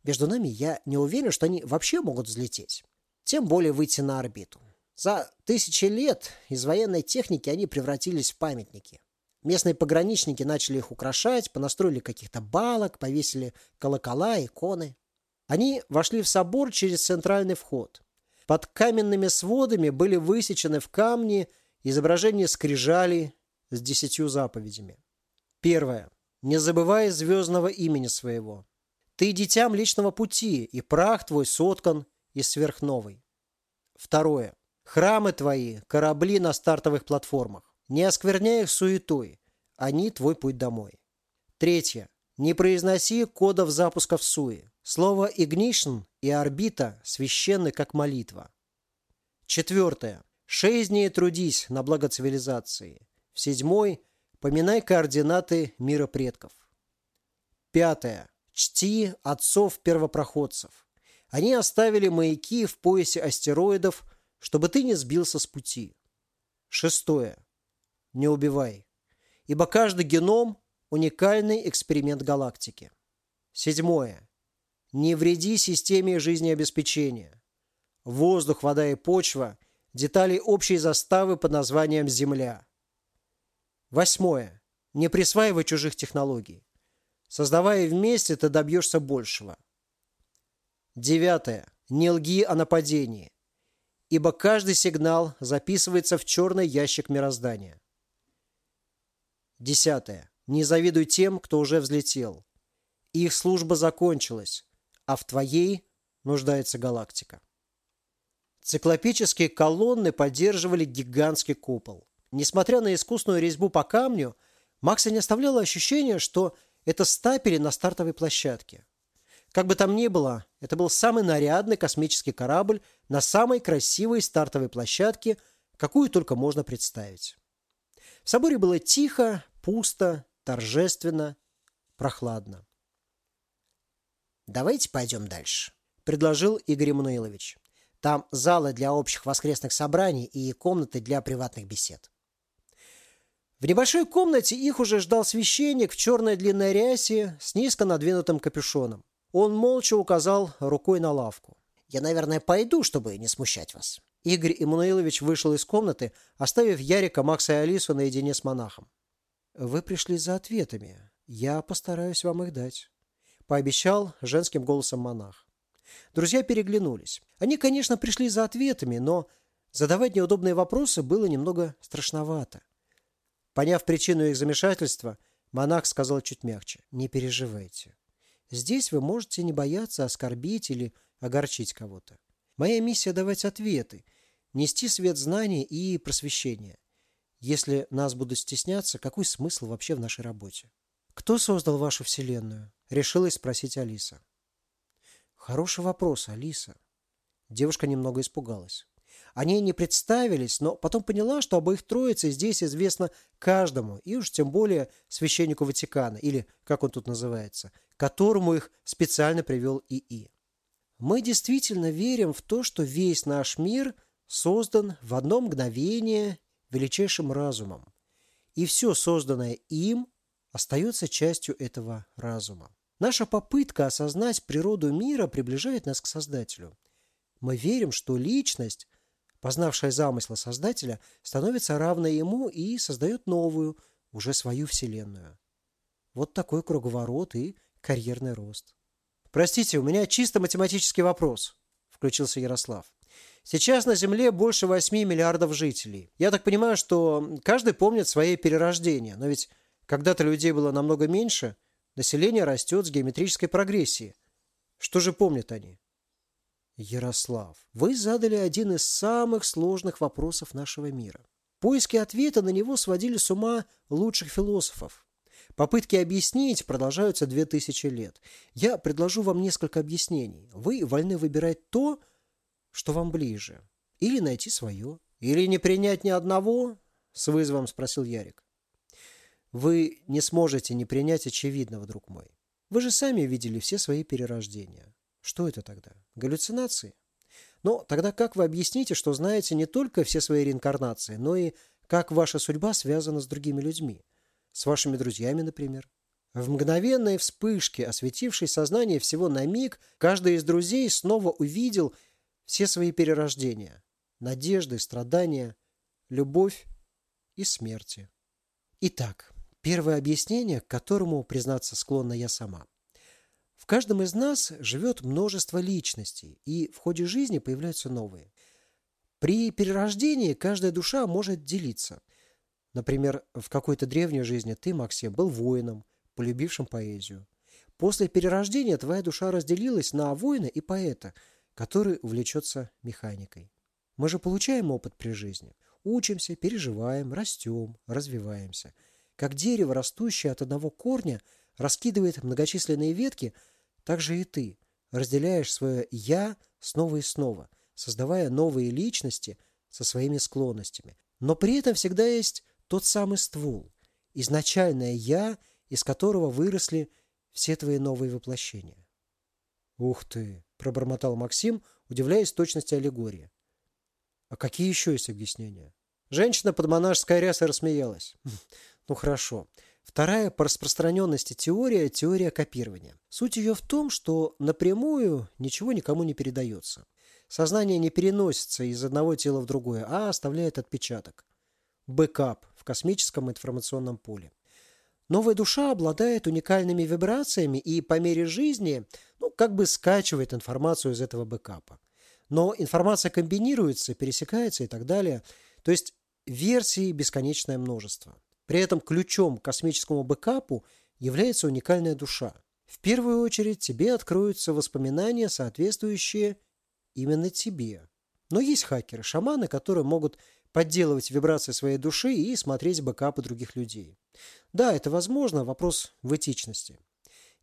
S2: Между нами я не уверен, что они вообще могут взлететь. Тем более выйти на орбиту. За тысячи лет из военной техники они превратились в памятники. Местные пограничники начали их украшать, понастроили каких-то балок, повесили колокола, иконы. Они вошли в собор через центральный вход. Под каменными сводами были высечены в камне изображения скрижали с десятью заповедями. Первое. Не забывай звездного имени своего. Ты дитя Млечного Пути, и прах твой соткан из сверхновой. Второе. Храмы твои, корабли на стартовых платформах. Не оскверняй их суетой. Они твой путь домой. Третье. Не произноси кодов запуска в суе. Слово ignition и орбита священны, как молитва. Четвертое. Шесть дней трудись на благо цивилизации. В седьмой поминай координаты мира предков. Пятое. Чти отцов-первопроходцев. Они оставили маяки в поясе астероидов, чтобы ты не сбился с пути. Шестое не убивай, ибо каждый геном – уникальный эксперимент галактики. Седьмое. Не вреди системе жизнеобеспечения. Воздух, вода и почва – детали общей заставы под названием Земля. Восьмое. Не присваивай чужих технологий. Создавая вместе, ты добьешься большего. Девятое. Не лги о нападении, ибо каждый сигнал записывается в черный ящик мироздания. Десятое. Не завидуй тем, кто уже взлетел. Их служба закончилась, а в твоей нуждается галактика. Циклопические колонны поддерживали гигантский купол. Несмотря на искусную резьбу по камню, Макса не оставляло ощущение, что это стапели на стартовой площадке. Как бы там ни было, это был самый нарядный космический корабль на самой красивой стартовой площадке, какую только можно представить. В соборе было тихо, Пусто, торжественно, прохладно. «Давайте пойдем дальше», – предложил Игорь Эммануилович. «Там залы для общих воскресных собраний и комнаты для приватных бесед». В небольшой комнате их уже ждал священник в черной длинной рясе с низко надвинутым капюшоном. Он молча указал рукой на лавку. «Я, наверное, пойду, чтобы не смущать вас». Игорь Эммануилович вышел из комнаты, оставив Ярика, Макса и Алису наедине с монахом. «Вы пришли за ответами. Я постараюсь вам их дать», – пообещал женским голосом монах. Друзья переглянулись. Они, конечно, пришли за ответами, но задавать неудобные вопросы было немного страшновато. Поняв причину их замешательства, монах сказал чуть мягче. «Не переживайте. Здесь вы можете не бояться оскорбить или огорчить кого-то. Моя миссия – давать ответы, нести свет знаний и просвещения. Если нас будут стесняться, какой смысл вообще в нашей работе? Кто создал вашу вселенную? Решилась спросить Алиса. Хороший вопрос, Алиса. Девушка немного испугалась.
S1: Они не представились, но потом поняла, что об их троице здесь известно каждому, и уж тем более священнику Ватикана, или как он тут называется, которому их специально привел ИИ. Мы действительно верим в то, что весь наш мир создан в одно мгновение величайшим разумом, и все созданное им остается частью этого разума. Наша попытка осознать природу мира приближает нас к Создателю. Мы верим, что личность – познавшая замысла Создателя, становится равной ему и создает новую, уже свою вселенную. Вот такой круговорот и карьерный рост. «Простите, у меня чисто математический вопрос», – включился Ярослав. «Сейчас на Земле больше 8 миллиардов жителей. Я так понимаю, что каждый помнит свои перерождения, но ведь когда-то людей было намного меньше, население растет с геометрической прогрессией. Что же помнят они?» Ярослав, вы задали один из самых сложных вопросов нашего мира. Поиски ответа на него сводили с ума лучших философов. Попытки объяснить продолжаются две тысячи лет. Я предложу вам несколько объяснений. Вы вольны выбирать то, что вам ближе. Или найти свое. Или не принять ни одного? С вызовом спросил Ярик. Вы не сможете не принять очевидного, друг мой. Вы же сами видели все свои перерождения. Что это тогда? Галлюцинации? Но тогда как вы объясните, что знаете не только все свои реинкарнации, но и как ваша судьба связана с другими людьми? С вашими друзьями, например? В мгновенной вспышке, осветившей сознание всего на миг, каждый из друзей снова увидел все свои перерождения. Надежды, страдания, любовь и смерти. Итак, первое объяснение, к которому, признаться, склонна я сама – в каждом из нас живет множество личностей, и в ходе жизни появляются новые. При перерождении каждая душа может делиться. Например, в какой-то древней жизни ты, Максим, был воином, полюбившим поэзию. После перерождения твоя душа разделилась на воина и поэта, который увлечется механикой. Мы же получаем опыт при жизни. Учимся, переживаем, растем, развиваемся. Как дерево, растущее от одного корня, раскидывает многочисленные ветки – так же и ты разделяешь свое «я» снова и снова, создавая новые личности со своими склонностями. Но при этом всегда есть тот самый ствол, изначальное «я», из которого выросли все твои новые воплощения. «Ух ты!» – пробормотал Максим, удивляясь точности аллегории. «А какие еще есть объяснения?» Женщина под монашеской рясой рассмеялась. «Ну хорошо. Вторая по распространенности теория – теория копирования. Суть ее в том, что напрямую ничего никому не передается. Сознание не переносится из одного тела в другое, а оставляет отпечаток. Бэкап в космическом информационном поле. Новая душа обладает уникальными вибрациями и по мере жизни, ну, как бы скачивает информацию из этого бэкапа. Но информация комбинируется, пересекается и так далее. То есть версий бесконечное множество. При этом ключом к космическому бэкапу является уникальная душа. В первую очередь тебе откроются воспоминания, соответствующие именно тебе. Но есть хакеры, шаманы, которые могут подделывать вибрации своей души и смотреть бэкапы других людей. Да, это возможно, вопрос в этичности.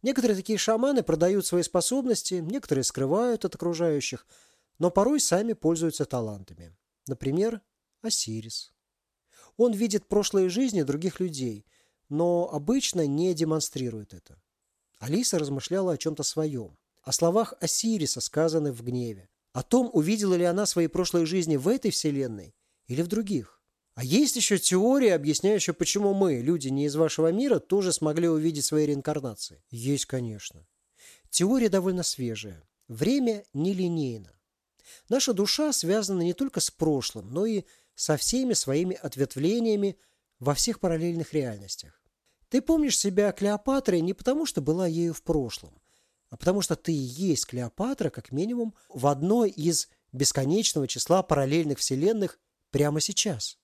S1: Некоторые такие шаманы продают свои способности, некоторые скрывают от окружающих, но порой сами пользуются талантами. Например, Осирис. Он видит прошлые жизни других людей, но обычно не демонстрирует это. Алиса размышляла о чем-то своем. О словах Осириса, сказанных в гневе. О том, увидела ли она свои прошлые жизни в этой вселенной или в других. А есть еще теория, объясняющая, почему мы, люди не из вашего мира, тоже смогли увидеть свои реинкарнации. Есть, конечно. Теория довольно свежая. Время нелинейно. Наша душа связана не только с прошлым, но и со всеми своими ответвлениями во всех параллельных реальностях. Ты помнишь себя Клеопатрой не потому, что была ею в прошлом, а потому что ты и есть Клеопатра, как минимум, в одной из бесконечного числа параллельных вселенных прямо сейчас.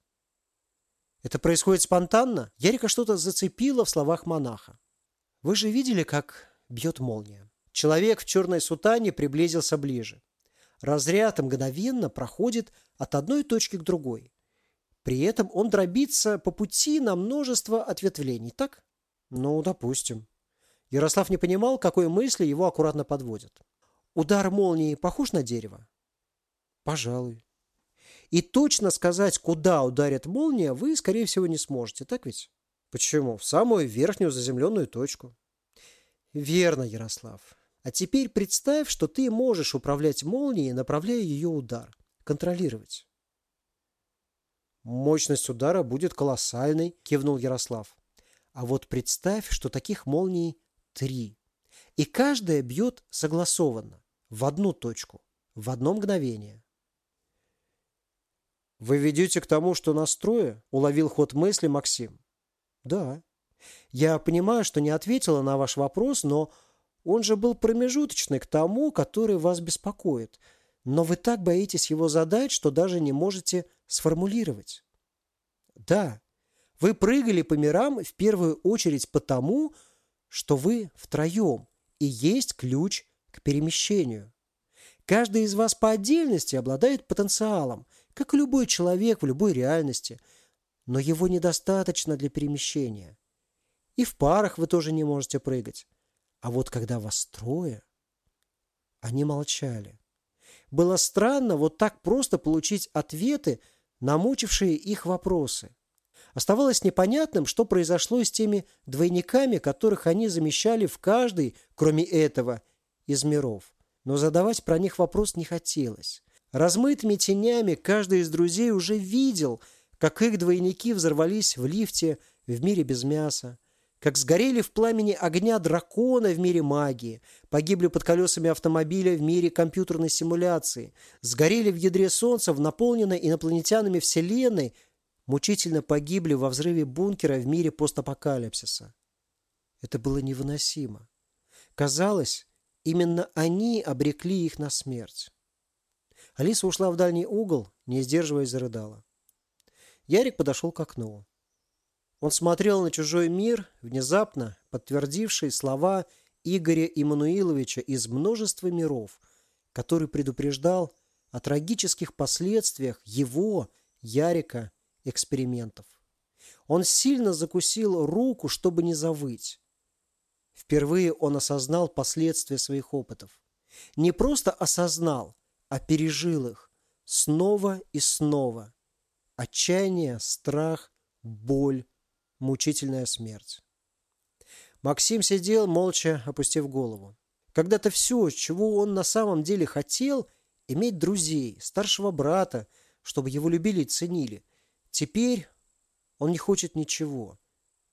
S1: Это происходит спонтанно? Ярика что-то зацепило в словах монаха. Вы же видели, как бьет молния. Человек в черной сутане приблизился ближе. Разряд мгновенно проходит от одной точки к другой. При этом он дробится по пути на множество ответвлений, так? Ну, допустим. Ярослав не понимал, какой мысли его аккуратно подводят. Удар молнии похож на дерево? Пожалуй. И точно сказать, куда ударит молния, вы, скорее всего, не сможете, так ведь? Почему? В самую верхнюю заземленную точку. Верно, Ярослав. А теперь представь, что ты можешь управлять молнией, направляя ее удар. Контролировать. Мощность удара будет колоссальной, кивнул Ярослав. А вот представь, что таких молний три. И каждая бьет согласованно, в одну точку, в одно мгновение. «Вы ведете к тому, что настроя?» – уловил ход мысли Максим. «Да. Я понимаю, что не ответила на ваш вопрос, но он же был промежуточный к тому, который вас беспокоит. Но вы так боитесь его задать, что даже не можете сформулировать. Да, вы прыгали по мирам в первую очередь потому, что вы втроем, и есть ключ к перемещению. Каждый из вас по отдельности обладает потенциалом, как и любой человек в любой реальности, но его недостаточно для перемещения. И в парах вы тоже не можете прыгать. А вот когда вас трое... Они молчали. Было странно вот так просто получить ответы на мучившие их вопросы. Оставалось непонятным, что произошло с теми двойниками, которых они замещали в каждый, кроме этого, из миров. Но задавать про них вопрос не хотелось. Размытыми тенями каждый из друзей уже видел, как их двойники взорвались в лифте в мире без мяса, как сгорели в пламени огня дракона в мире магии, погибли под колесами автомобиля в мире компьютерной симуляции, сгорели в ядре Солнца в наполненной инопланетянами Вселенной, мучительно погибли во взрыве бункера в мире постапокалипсиса. Это было невыносимо. Казалось, именно они обрекли их на смерть. Алиса ушла в дальний угол, не сдерживаясь, зарыдала. Ярик подошел к окну. Он смотрел на чужой мир, внезапно подтвердивший слова Игоря Иммануиловича из множества миров, который предупреждал о трагических последствиях его, Ярика, экспериментов. Он сильно закусил руку, чтобы не завыть. Впервые он осознал последствия своих опытов. Не просто осознал, а пережил их снова и снова. Отчаяние, страх, боль, мучительная смерть. Максим сидел, молча опустив голову. Когда-то все, чего он на самом деле хотел, иметь друзей, старшего брата, чтобы его любили и ценили. Теперь он не хочет ничего,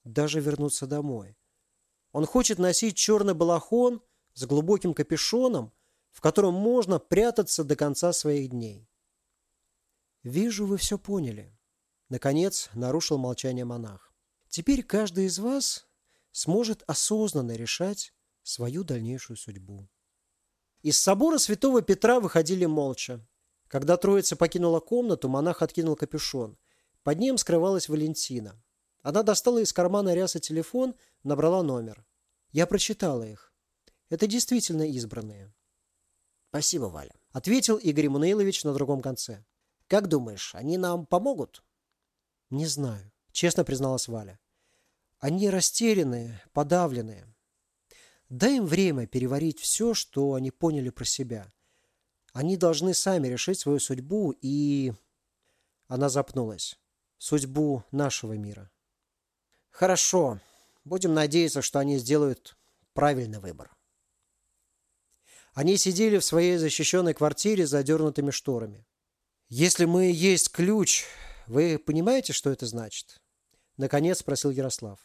S1: даже вернуться домой. Он хочет носить черный балахон с глубоким капюшоном, в котором можно прятаться до конца своих дней. «Вижу, вы все поняли», — наконец нарушил молчание монах. Теперь каждый из вас сможет осознанно решать свою дальнейшую судьбу. Из собора святого Петра выходили молча. Когда троица покинула комнату, монах откинул капюшон. Под ним скрывалась Валентина. Она достала из кармана ряса телефон, набрала номер. Я прочитала их. Это действительно избранные.
S2: Спасибо, Валя.
S1: Ответил Игорь Мануилович на другом конце.
S2: Как думаешь, они нам помогут?
S1: Не знаю честно призналась Валя. Они растерянные, подавленные. Дай им время переварить все, что они поняли про себя. Они должны сами решить свою судьбу и... Она запнулась. Судьбу нашего мира.
S2: Хорошо. Будем надеяться, что они сделают правильный выбор.
S1: Они сидели в своей защищенной квартире с задернутыми шторами. Если мы есть ключ, вы понимаете, что это значит? Наконец спросил Ярослав.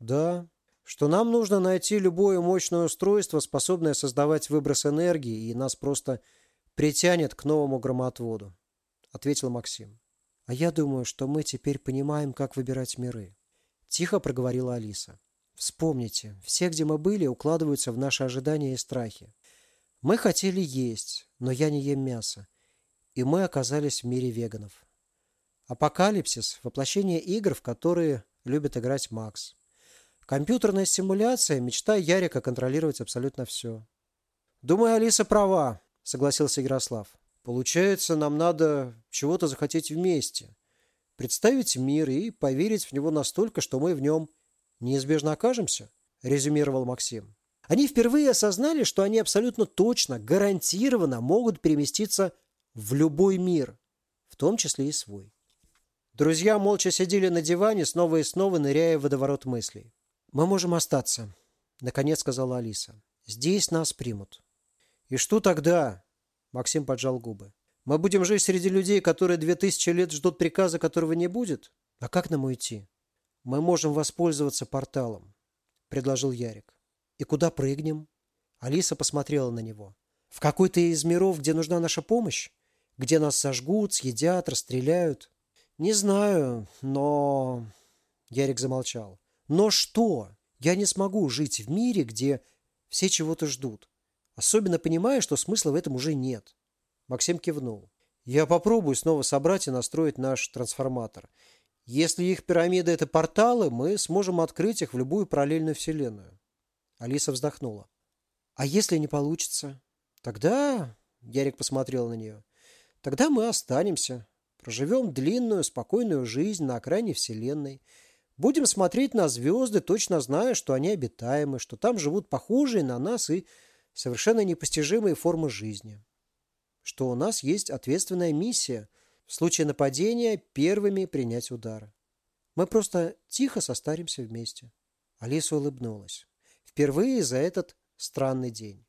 S1: Да, что нам нужно найти любое мощное устройство, способное создавать выброс энергии, и нас просто притянет к новому громоотводу, ответил Максим. А я думаю, что мы теперь понимаем, как выбирать миры. Тихо проговорила Алиса. Вспомните, все, где мы были, укладываются в наши ожидания и страхи. Мы хотели есть, но я не ем мясо. И мы оказались в мире веганов. Апокалипсис – воплощение игр, в которые любит играть Макс. Компьютерная симуляция – мечта Ярика контролировать абсолютно все. «Думаю, Алиса права», – согласился Ярослав. «Получается, нам надо чего-то захотеть вместе. Представить мир и поверить в него настолько, что мы в нем неизбежно окажемся», – резюмировал Максим. Они впервые осознали, что они абсолютно точно, гарантированно могут переместиться в любой мир – в том числе и свой. Друзья молча сидели на диване, снова и снова ныряя в водоворот мыслей. «Мы можем остаться», — наконец сказала Алиса. «Здесь нас примут». «И что тогда?» — Максим поджал губы. «Мы будем жить среди людей, которые две тысячи лет ждут приказа, которого не будет? А как нам уйти?» «Мы можем воспользоваться порталом», — предложил Ярик. «И куда прыгнем?» Алиса посмотрела на него. «В какой-то из миров, где нужна наша помощь? Где нас сожгут, съедят, расстреляют?» «Не знаю, но...» Ярик замолчал. «Но что? Я не смогу жить в мире, где все чего-то ждут. Особенно понимая, что смысла в этом уже нет». Максим кивнул. «Я попробую снова собрать и настроить наш трансформатор. Если их пирамиды – это порталы, мы сможем открыть их в любую параллельную вселенную». Алиса вздохнула. «А если не получится?» «Тогда...» – Ярик посмотрел на нее. «Тогда мы останемся. Проживем длинную, спокойную жизнь на окраине Вселенной. Будем смотреть на звезды, точно зная, что они обитаемы, что там живут похожие на нас и совершенно непостижимые формы жизни. Что у нас есть ответственная миссия в случае нападения первыми принять удары. Мы просто тихо состаримся вместе. Алиса улыбнулась. Впервые за этот странный день.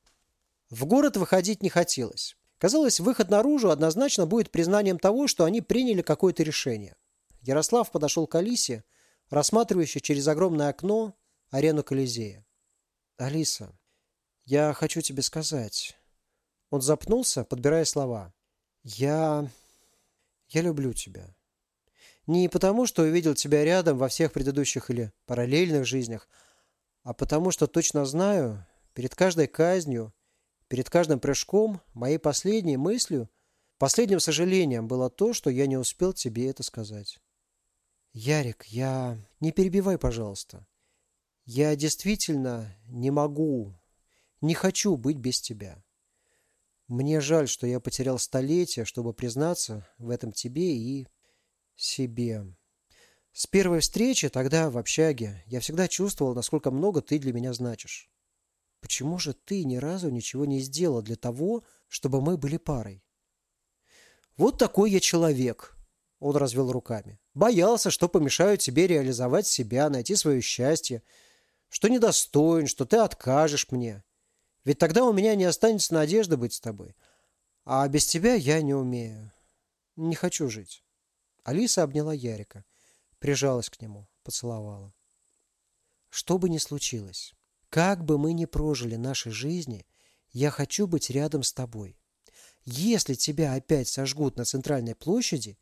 S1: В город выходить не хотелось. Казалось, выход наружу однозначно будет признанием того, что они приняли какое-то решение. Ярослав подошел к Алисе, рассматривающей через огромное окно арену Колизея. «Алиса, я хочу тебе сказать...» Он запнулся, подбирая слова. «Я... я люблю тебя. Не потому, что увидел тебя рядом во всех предыдущих или параллельных жизнях, а потому, что точно знаю, перед каждой казнью Перед каждым прыжком моей последней мыслью, последним сожалением было то, что я не успел тебе это сказать. Ярик, я... Не перебивай, пожалуйста. Я действительно не могу, не хочу быть без тебя. Мне жаль, что я потерял столетия, чтобы признаться в этом тебе и себе. С первой встречи тогда в общаге я всегда чувствовал, насколько много ты для меня значишь. Почему же ты ни разу ничего не сделал для того, чтобы мы были парой? Вот такой я человек, он развел руками. Боялся, что помешаю тебе реализовать себя, найти свое счастье, что недостоин, что ты откажешь мне. Ведь тогда у меня не останется надежды быть с тобой. А без тебя я не умею. Не хочу жить. Алиса обняла Ярика, прижалась к нему, поцеловала. Что бы ни случилось, как бы мы ни прожили наши жизни, я хочу быть рядом с тобой. Если тебя опять сожгут на центральной площади,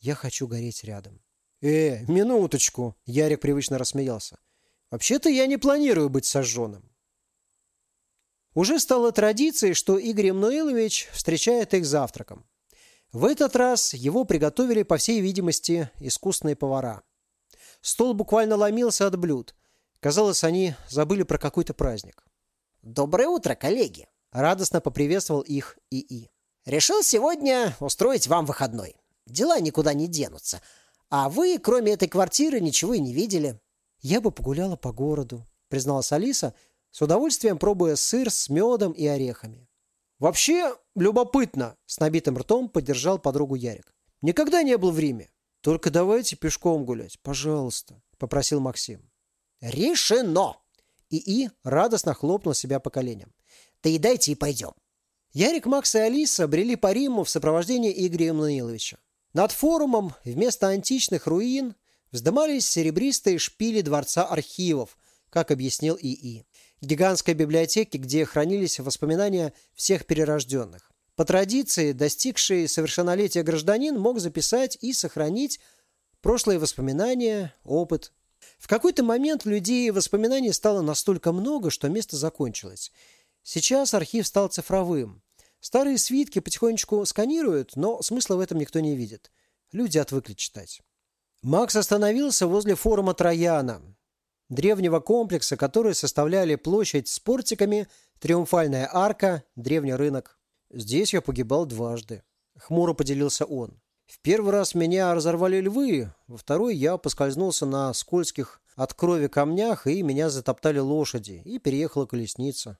S1: я хочу гореть рядом. Э, минуточку, Ярик привычно рассмеялся. Вообще-то я не планирую быть сожженным. Уже стало традицией, что Игорь Эммануилович встречает их завтраком. В этот раз его приготовили, по всей видимости, искусные повара. Стол буквально ломился от блюд. Казалось, они забыли про какой-то праздник.
S2: «Доброе утро, коллеги!»
S1: – радостно поприветствовал их ИИ.
S2: «Решил сегодня устроить вам выходной. Дела никуда не денутся. А вы, кроме этой квартиры, ничего и не видели».
S1: «Я бы погуляла по городу», – призналась Алиса, с удовольствием пробуя сыр с медом и орехами. «Вообще любопытно», – с набитым ртом поддержал подругу Ярик. «Никогда не был в Риме. Только давайте пешком гулять, пожалуйста», – попросил Максим.
S2: Решено!»
S1: ИИ радостно хлопнул себя по коленям.
S2: «Доедайте и пойдем».
S1: Ярик, Макс и Алиса брели по Риму в сопровождении Игоря Эммануиловича. Над форумом вместо античных руин вздымались серебристые шпили Дворца архивов, как объяснил ИИ. Гигантской библиотеки, где хранились воспоминания всех перерожденных. По традиции, достигший совершеннолетия гражданин мог записать и сохранить прошлые воспоминания, опыт, в какой-то момент людей воспоминаний стало настолько много, что место закончилось. Сейчас архив стал цифровым. Старые свитки потихонечку сканируют, но смысла в этом никто не видит. Люди отвыкли читать. Макс остановился возле форума Трояна, древнего комплекса, который составляли площадь с портиками, триумфальная арка, древний рынок. Здесь я погибал дважды. Хмуро поделился он. В первый раз меня разорвали львы, во второй я поскользнулся на скользких от крови камнях, и меня затоптали лошади, и переехала колесница.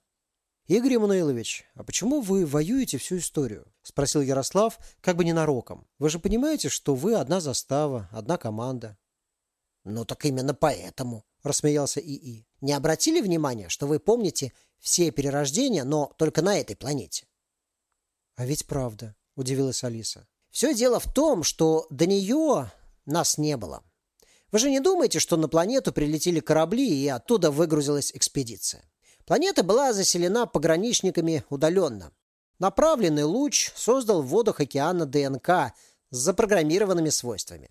S1: Игорь Эммануилович, а почему вы воюете всю историю? спросил Ярослав, как бы ненароком. Вы же понимаете, что вы одна застава, одна команда.
S2: Ну так именно поэтому, рассмеялся ИИ. Не обратили внимания, что вы помните все перерождения, но только на этой планете?
S1: А ведь правда, удивилась Алиса.
S2: Все дело в том, что до нее нас не было. Вы же не думаете, что на планету прилетели корабли и оттуда выгрузилась экспедиция? Планета была заселена пограничниками удаленно. Направленный луч создал в водах океана ДНК с запрограммированными свойствами.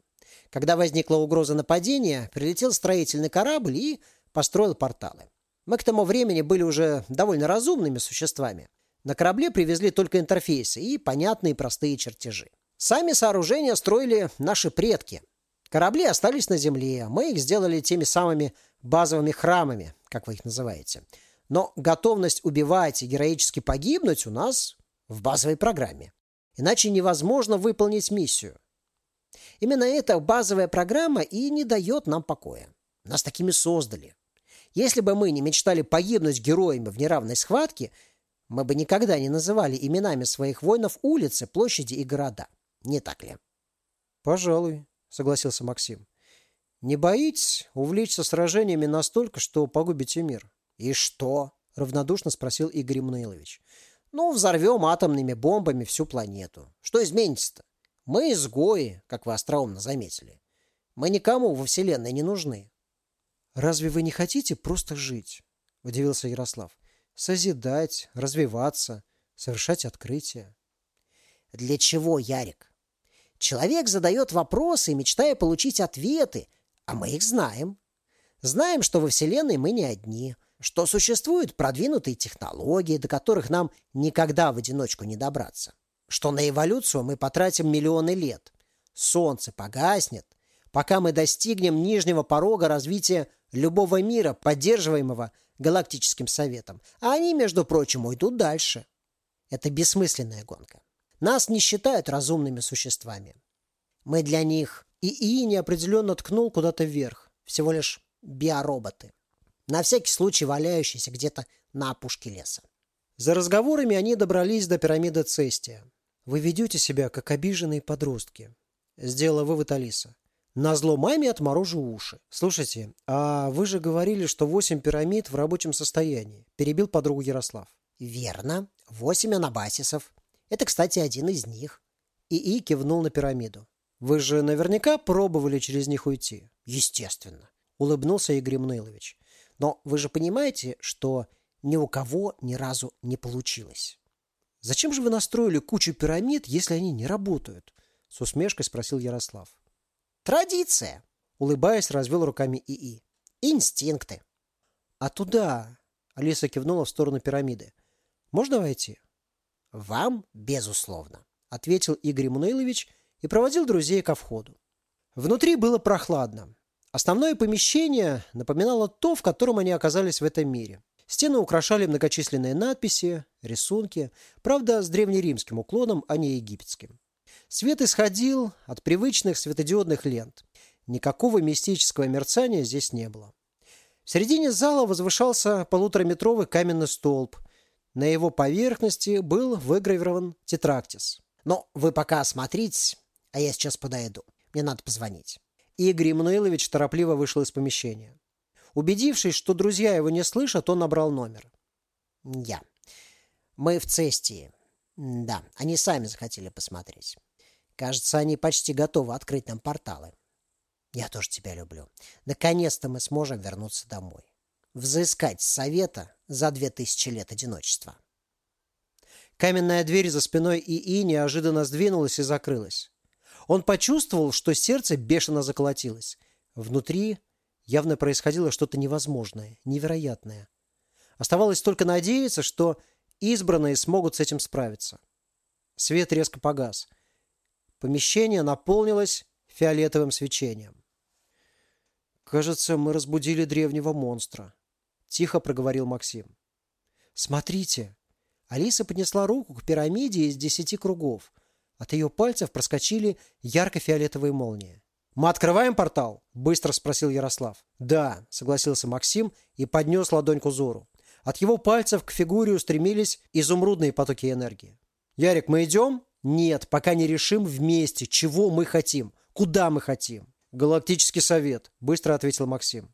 S2: Когда возникла угроза нападения, прилетел строительный корабль и построил порталы. Мы к тому времени были уже довольно разумными существами. На корабле привезли только интерфейсы и понятные простые чертежи. Сами сооружения строили наши предки. Корабли остались на Земле, мы их сделали теми самыми базовыми храмами, как вы их называете. Но готовность убивать и героически погибнуть у нас в базовой программе. Иначе невозможно выполнить миссию. Именно эта базовая программа и не дает нам покоя. Нас такими создали. Если бы мы не мечтали погибнуть героями в неравной схватке, мы бы никогда не называли именами своих воинов улицы, площади и города. Не так ли?
S1: Пожалуй, согласился Максим. Не боитесь увлечься сражениями настолько, что погубите мир?
S2: И что? равнодушно спросил Игорь Мануилович. Ну, взорвем атомными бомбами всю планету. Что изменится-то? Мы изгои, как вы остроумно заметили. Мы никому во Вселенной не нужны.
S1: Разве вы не хотите просто жить? Удивился Ярослав. Созидать, развиваться, совершать открытия.
S2: Для чего, Ярик? Человек задает вопросы, мечтая получить ответы, а мы их знаем. Знаем, что во Вселенной мы не одни, что существуют продвинутые технологии, до которых нам никогда в одиночку не добраться, что на эволюцию мы потратим миллионы лет. Солнце погаснет, пока мы достигнем нижнего порога развития любого мира, поддерживаемого Галактическим Советом, а они, между прочим, уйдут дальше. Это бессмысленная гонка. Нас не считают разумными существами. Мы для них...
S1: ИИ неопределенно ткнул куда-то вверх.
S2: Всего лишь биороботы. На всякий случай валяющиеся где-то на опушке леса.
S1: За разговорами они добрались до пирамиды Цестия. «Вы ведете себя, как обиженные подростки», — сделала вывод Алиса. На зло маме отморожу уши. Слушайте, а вы же говорили, что восемь пирамид в рабочем состоянии. Перебил подругу Ярослав.
S2: Верно. Восемь анабасисов. Это, кстати, один из них.
S1: ИИ кивнул на пирамиду. Вы же наверняка пробовали через них уйти.
S2: Естественно.
S1: Улыбнулся Игорь Мнылович.
S2: Но вы же понимаете, что ни у кого ни разу не получилось.
S1: Зачем же вы настроили кучу пирамид, если они не работают? С усмешкой спросил Ярослав.
S2: Традиция. Улыбаясь, развел руками ИИ. Инстинкты.
S1: А туда... Алиса кивнула в сторону пирамиды. Можно войти?
S2: Вам, безусловно,
S1: ответил Игорь Мануилович и проводил друзей ко входу. Внутри было прохладно. Основное помещение напоминало то, в котором они оказались в этом мире. Стены украшали многочисленные надписи, рисунки, правда, с древнеримским уклоном, а не египетским. Свет исходил от привычных светодиодных лент. Никакого мистического мерцания здесь не было. В середине зала возвышался полутораметровый каменный столб. На его поверхности был выгравирован тетрактис.
S2: «Но вы пока осмотритесь, а я сейчас подойду. Мне надо позвонить».
S1: Игорь Эммануилович торопливо вышел из помещения. Убедившись, что друзья его не слышат, он набрал номер.
S2: «Я. Мы в Цестии. Да, они сами захотели посмотреть. Кажется, они почти готовы открыть нам порталы. Я тоже тебя люблю. Наконец-то мы сможем вернуться домой. Взыскать совета за две тысячи лет одиночества.
S1: Каменная дверь за спиной ИИ неожиданно сдвинулась и закрылась. Он почувствовал, что сердце бешено заколотилось. Внутри явно происходило что-то невозможное, невероятное. Оставалось только надеяться, что избранные смогут с этим справиться. Свет резко погас – Помещение наполнилось фиолетовым свечением. «Кажется, мы разбудили древнего монстра», – тихо проговорил Максим. «Смотрите!» Алиса поднесла руку к пирамиде из десяти кругов. От ее пальцев проскочили ярко-фиолетовые молнии. «Мы открываем портал?» – быстро спросил Ярослав. «Да», – согласился Максим и поднес ладонь к узору. От его пальцев к фигуре устремились изумрудные потоки энергии. «Ярик, мы идем?» «Нет, пока не решим вместе, чего мы хотим, куда мы хотим». «Галактический совет», – быстро ответил Максим.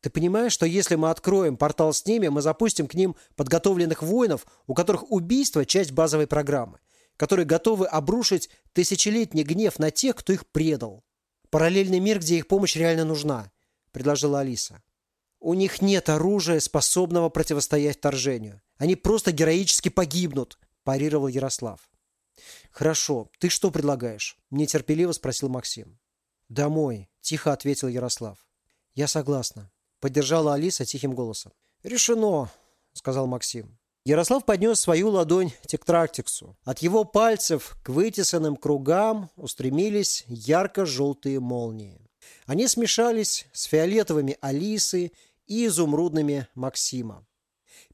S1: «Ты понимаешь, что если мы откроем портал с ними, мы запустим к ним подготовленных воинов, у которых убийство – часть базовой программы, которые готовы обрушить тысячелетний гнев на тех, кто их предал. Параллельный мир, где их помощь реально нужна», – предложила Алиса. «У них нет оружия, способного противостоять вторжению. Они просто героически погибнут», – парировал Ярослав. «Хорошо, ты что предлагаешь?» – нетерпеливо спросил Максим. «Домой», – тихо ответил Ярослав. «Я согласна», – поддержала Алиса тихим голосом. «Решено», – сказал Максим. Ярослав поднес свою ладонь Тектрактиксу. От его пальцев к вытесанным кругам устремились ярко-желтые молнии. Они смешались с фиолетовыми Алисы и изумрудными Максима.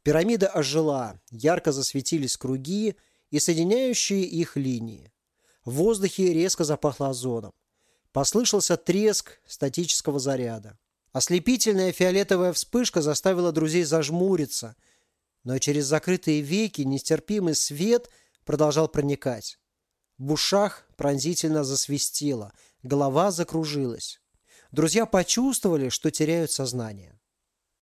S1: Пирамида ожила, ярко засветились круги и соединяющие их линии. В воздухе резко запахло озоном. Послышался треск статического заряда. Ослепительная фиолетовая вспышка заставила друзей зажмуриться, но через закрытые веки нестерпимый свет продолжал проникать. В ушах пронзительно засвистело, голова закружилась. Друзья почувствовали, что теряют сознание.